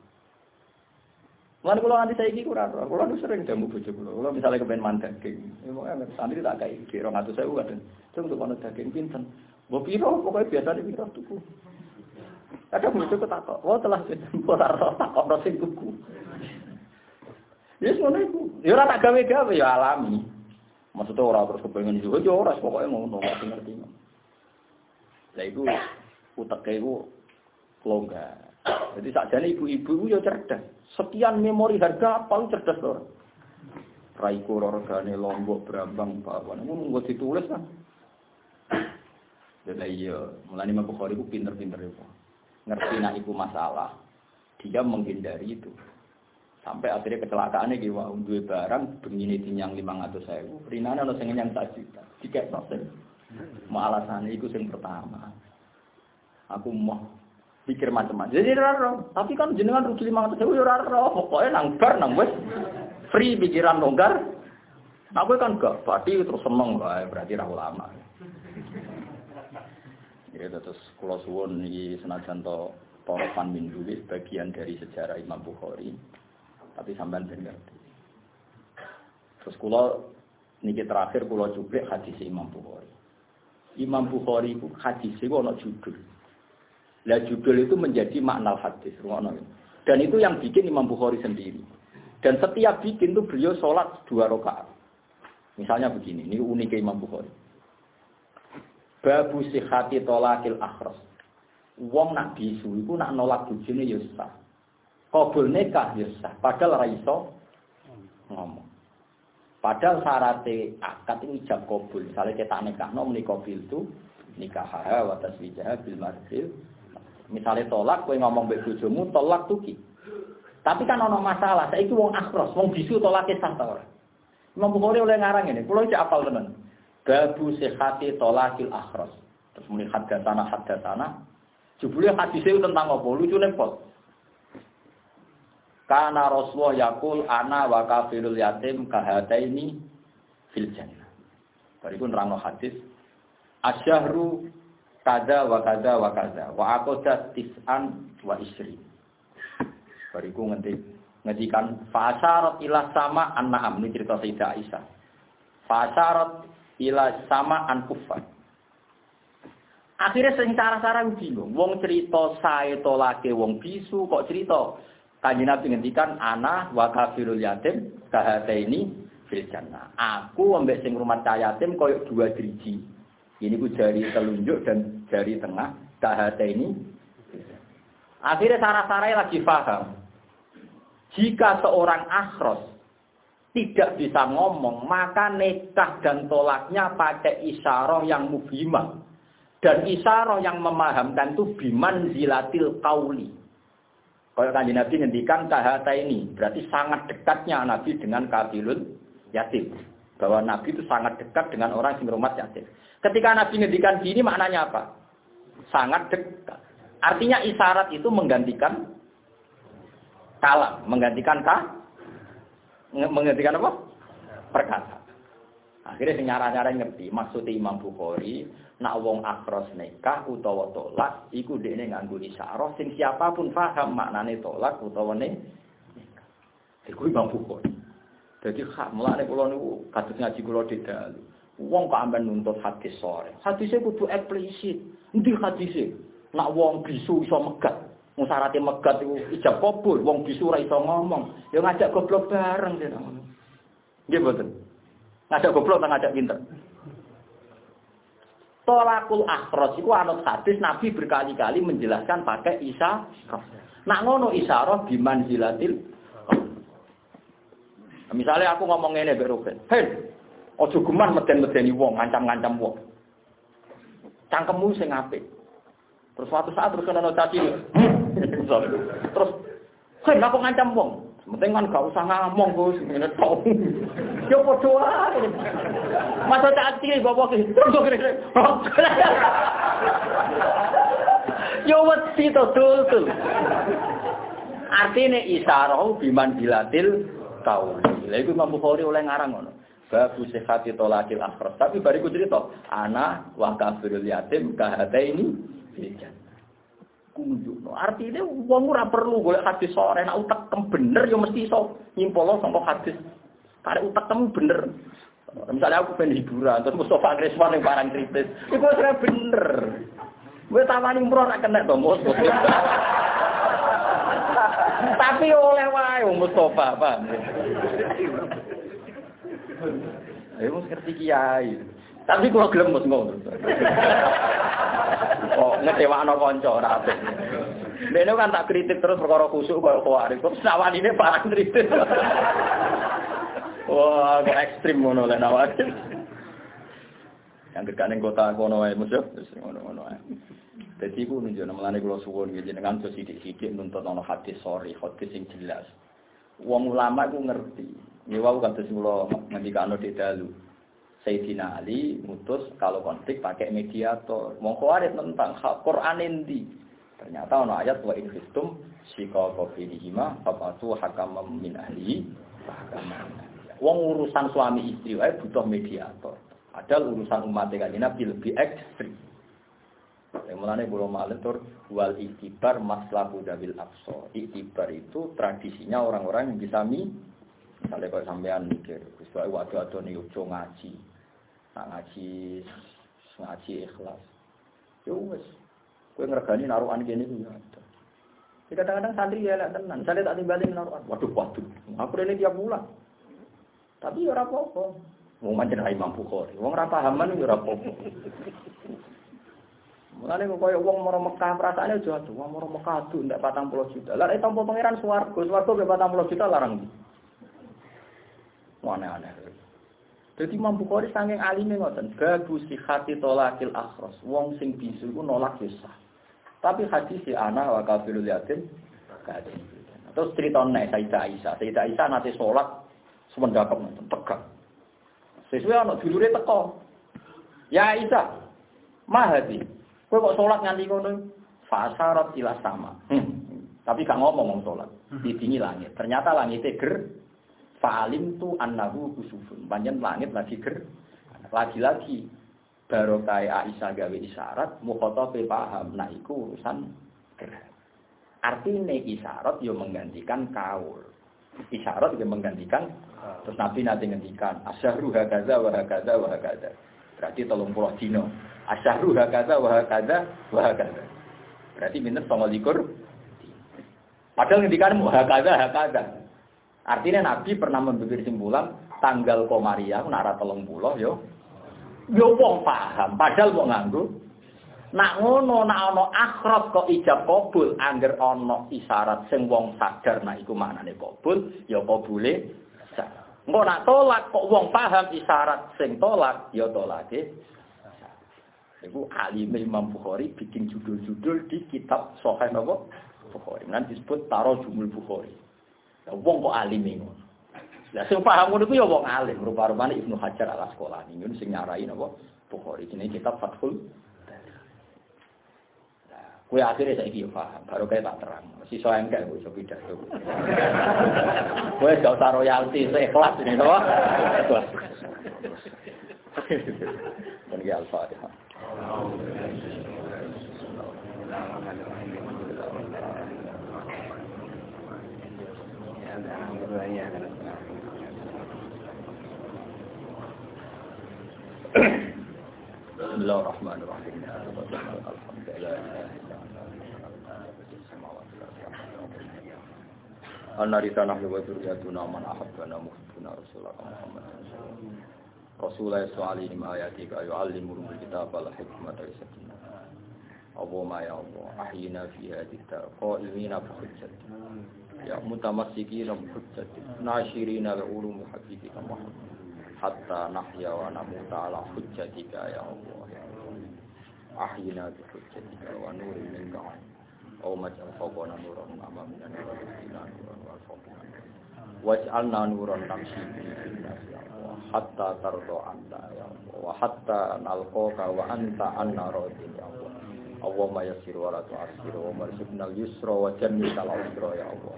Mana kalau nanti saya ikut kurang, kalau nanti sering jamu bujuk kalau, kalau misalnya kepen mantan daging, ya mau nggak santri tak atau saya bukan, cuma untuk mana daging pinten, mau piro, pokoknya biasa di piro tuku. Kadang bujuk ketakok, oh telah pola roh takok roh sing tuku. Ya semuanya itu, ya orang tak gawe gawe ya alami. Maksudnya orang terus kepengen juga, ya orang pokoknya ngono, nggak ngerti. Lah itu uteknya itu longgar. Jadi sakjane ibu-ibu ya cerdas. Sekian memori harga apa cerdas loh. Raiko regane lombok berambang bawaan. Ngono nggak ditulis kan. Jadi iya, mulai Imam Bukhari itu pinter-pinter itu. Ngerti nak ibu masalah, dia menghindari itu. Sampai akhirnya kecelakaannya gitu, wah, dua barang, begini tinyang lima ratus ribu, rinana ada yang juta, tiket nasi. Mau alasannya itu yang pertama. Aku mau pikir macam-macam. Jadi raro, tapi kan jenengan rugi lima ratus ribu ya raro. Pokoknya nang bar nang wes free pikiran longgar. Aku kan gak, berarti terus seneng lah, berarti rahu lama. Ya terus kalau suwon ini senajan to toropan min bagian dari sejarah Imam Bukhari. Tapi sampean ben ngerti. Terus kula niki terakhir kula cuplik hadis Imam Bukhari. Imam Bukhari itu hadis itu ana judul. Lah judul itu menjadi makna hadis. Dan itu yang bikin Imam Bukhari sendiri. Dan setiap bikin itu beliau sholat dua rakaat. Misalnya begini, ini unik Imam Bukhari. Babu sihati tolakil akhras. Wong nak bisu itu nak nolak bujune ya sah. Kabul nikah ya. Padahal raiso ngomong. Padahal syaratnya akad itu ijab kabul. Misalnya kita nikah, no menikah itu nikah wa taswijah bil marfil Misalnya tolak, kowe ngomong mbek bojomu tolak tuki. Tapi kan ono masalah, saiki wong akhros, wong bisu tolake sah ta ora. Imam oleh ngarang ini, kula iki apal tenan. Babu sihati tolakil akhros. Terus muni hadda sana hadda sana. Jebule itu tentang apa? Lucu pot. Karena Rasulullah yakul ana wa kafirul yatim kahataini fil jannah. Bariku nerangno hadis asyahru kada wa kada wa kada. Wa aqada tis'an wa isri. Bariku ngendi ngedikan fasarat ila sama an-na'am ini cerita Sayyidah Aisyah. Fasarat ila sama an kufar akhirnya sing cara-cara bingung. Wong cerita sae tolake wong bisu kok cerita? Kanjeng Nabi ngendikan ana wa kafirul yatim kahataini fil jannah. Aku ambek sing rumah yatim koyo dua driji. Ini ku jari telunjuk dan jari tengah kahataini. Akhirnya sarah-sarai lagi paham. Jika seorang akhros tidak bisa ngomong, maka nikah dan tolaknya pakai isyarah yang mubimah. Dan isyarah yang memahamkan itu biman zilatil kauli kalau kanji Nabi ngendikan kahata ini, berarti sangat dekatnya Nabi dengan kabilul yatim. Bahwa Nabi itu sangat dekat dengan orang yang rumah yatim. Ketika Nabi ngendikan gini maknanya apa? Sangat dekat. Artinya isyarat itu menggantikan kalam, menggantikan kah? Menggantikan apa? Perkata. Akhirnya si nyara-nyara ngerti, maksudnya Imam Bukhari, nak wong akros nikah utawa tolak iku dekne nganggo isyarah sing siapa pun paham maknane tolak utawa ne. Iku Imam Bukhari. Jadi hak mulane kula niku kados ngaji kula dalu. Wong kok amben nuntut hadis sore. Hadisnya kudu eksplisit. Endi hadisnya? Nak wong bisu iso megat. Wong syaraté megat iku ijab kabul, wong bisu ora iso ngomong. Ya ngajak goblok bareng dene. Nggih mboten. Ngajak goblok ta ngajak pinter. Tolakul akhros itu anut hadis Nabi berkali-kali menjelaskan pakai isa. Nak ngono isyarah biman zilatil. Misalnya aku ngomong ini Mbak Ruben. Hei, ojo geman meden-medeni wong, ngancam-ngancam wong. Cangkemmu sing apik. Terus suatu saat terus kena caci. Terus, hei, aku ngancam wong. Penting kan gak usah ngomong Gus, ngene tok. Yo padha wae. Masa cilik bapak ki. Terus kene. Yo wedi to tul Artine isyarat biman dilatil kaul. Lha iku Imam Bukhari oleh ngarang ngono. Babu sehati tolakil akhras. Tapi bariku cerita, anak wa kafirul yatim kahata ini kunjukno. Artinya wong perlu golek hadis sore nek utek tem bener ya mesti iso nyimpolo saka hadis. Karek utek temu bener. Misalnya aku pengen hiburan, terus Mustafa Agreswan yang barang kritis. Itu saya bener. Gue tawani umroh nak kena Tapi oleh wae Mustafa, apa? Ya mesti ngerti kiai. Tapi kalau gelem mesti ngono. Oh, ngecewakno kanca ora apik. Dene kan tak kritik terus perkara kusuk koyo kuwi. Kok sawanine barang kritik. Wah, kok ekstrim ngono lek. Yang gegane kota kono wae musuh, ngono-ngono wae. Dadi ku nunjukno melane kula suwun nggih jenengan so sithik-sithik nuntut hadis sori, hadis sing jelas. Wong ulama ku ngerti. Ya wau kados kula ngendikano di dalu. Sayyidina Ali mutus kalau konflik pakai mediator. Mau khawarit tentang hak Quran endi. Ternyata ono ayat wa in khiftum shiqaqa bainihima fabatu hakam min ahli Wong urusan suami istri wae butuh mediator. Padahal urusan umat kanjeng Nabi lebih ekstrim. Yang mulanya belum tur wal itibar maslaku dabil akso. Itibar itu tradisinya orang-orang yang bisa mi. Misalnya kalau sampean mikir, Gus waktu-waktu nih ngaji, nak ngaji ngaji ikhlas. Ya wes kowe ngregani naruhan ku ya ada. Ya kadang-kadang santri ya lah tenan. Saya tak timbalin naruhan waduh waduh aku ini tiap bulan. Tapi ya ora apa-apa. Wong pancen Imam Bukhari. Wong ora pahaman ya ora apa-apa. Mulane kok koyo wong moro Mekah perasaane aja tuh, wong moro Mekah tuh ndak 40 juta. Nek tampa pangeran swarga, swarga ge 40 juta larang. Aneh-aneh. Jadi Imam Bukhari saking alime ngoten, babu sihati tolakil akhros. Wong sing bisu iku nolak bisa. Tapi hadis si anak wa kafirul yatim kadhe. Terus cerita nek Sayyidah Aisyah. Sayyidah Aisyah nate salat semendakep ngoten tegak. Sesuai ana dulure teko. Ya Aisyah, mahadi. Kowe kok salat nganti ngono? Fasarat ila sama. Hmm. Tapi gak ngomong ngomong salat. Didingi langit. Ternyata langitnya ger Fa'alim tu annahu kusufun. Panjen langit lagi ger. Lagi-lagi baru kayak Aisyah gawe isyarat, mukhotobe paham. Nah iku urusan ger. Artinya isyarat yo menggantikan kaul. Isyarat yo menggantikan terus Nabi nanti ngendikan asyahru hakaza wa hakaza wa hakaza. Berarti tolong pulau dino. Asyahru hakaza wa hakaza wa hakaza. Berarti minus sama likur. Padahal ngendikan hakaza hakaza. Artinya Nabi pernah membuat simpulan tanggal komaria nara telung pulau yo. Yo wong paham, padahal wong nganggo. Nak ngono nak ana akhrot kok ijab kabul angger ana isyarat sing wong sadar nak iku maknane kabul, ya kabule. Engko nak tolak kok wong paham isyarat sing tolak, ya tolake. Iku alim Imam Bukhari bikin judul-judul di kitab Sahih napa? Bukhari. Nanti disebut Taro Jumul Bukhari. Wong kok alim ngono. Lah sing paham ngono ku ya wong alim, rupa-rupane Ibnu Hajar Al Asqalani ngono sing nyarai napa? Bukhari. Ini kitab Fathul Kue akhirnya saya kira paham, baru kayak tak terang. Si so engkel gue so pindah tuh. Kue gak usah royalti, saya ikhlas ini loh. Ikhlas. Ini Al-Fatihah. Bismillahirrahmanirrahim. Alhamdulillah. Anarita nahnu wa dzurriyyatuna man ahabbana muhibbuna rasulullah Muhammad Rasulullah sallallahu alaihi wa yu'allimuhum al-kitaba wal hikmata wa sakina Allahumma ya Allah ahyina fi hadhihi dar qa'imina bi hujjati ya mutamassikina ya mutamassikin hujjatik nashirin al-ulum hakikika Muhammad. Hatta nahya wa namuta ala hujjatika ya Allah. Ya ahyina bi hujjatika wa nurin minka aw maj'al fawqana nuran amamina nuran ila nuran wal fawqana waj'alna nuran namshi bihi ya hatta tardo anta ya Allah. Wa hatta nalqaka wa anta anna ya Allah. نلقاك وأنت عنا راض يا الله اللهم يسر ولا تعسر ومرزقنا اليسر وجنبنا العسر يا الله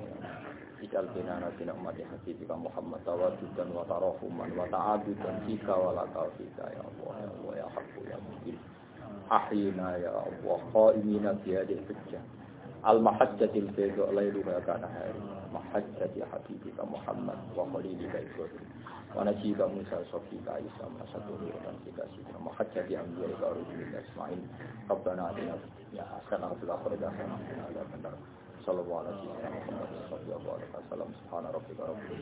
اجعل بيننا بين أمة حبيبك محمد توددا وترحما وتعابدا فيك ولا فيك يا الله يا الله يا حق يا مبين أحينا يا الله قائمين بهذه الحجة Al-mahajjatil bayda lailuha kana hari Mahajjati habibika Muhammad wa khalilika Ibrahim Wa najiba Musa Sofika Isa Masatu dan kita sihra Mahajjati ambiyaika Rujulika Ismail Rabbana atina ya hasanah fil akhirati hasanah wa qina adzabannar. Sallallahu alaihi wa sallam Sallallahu alaihi wa sallam. Subhana rabbika alamin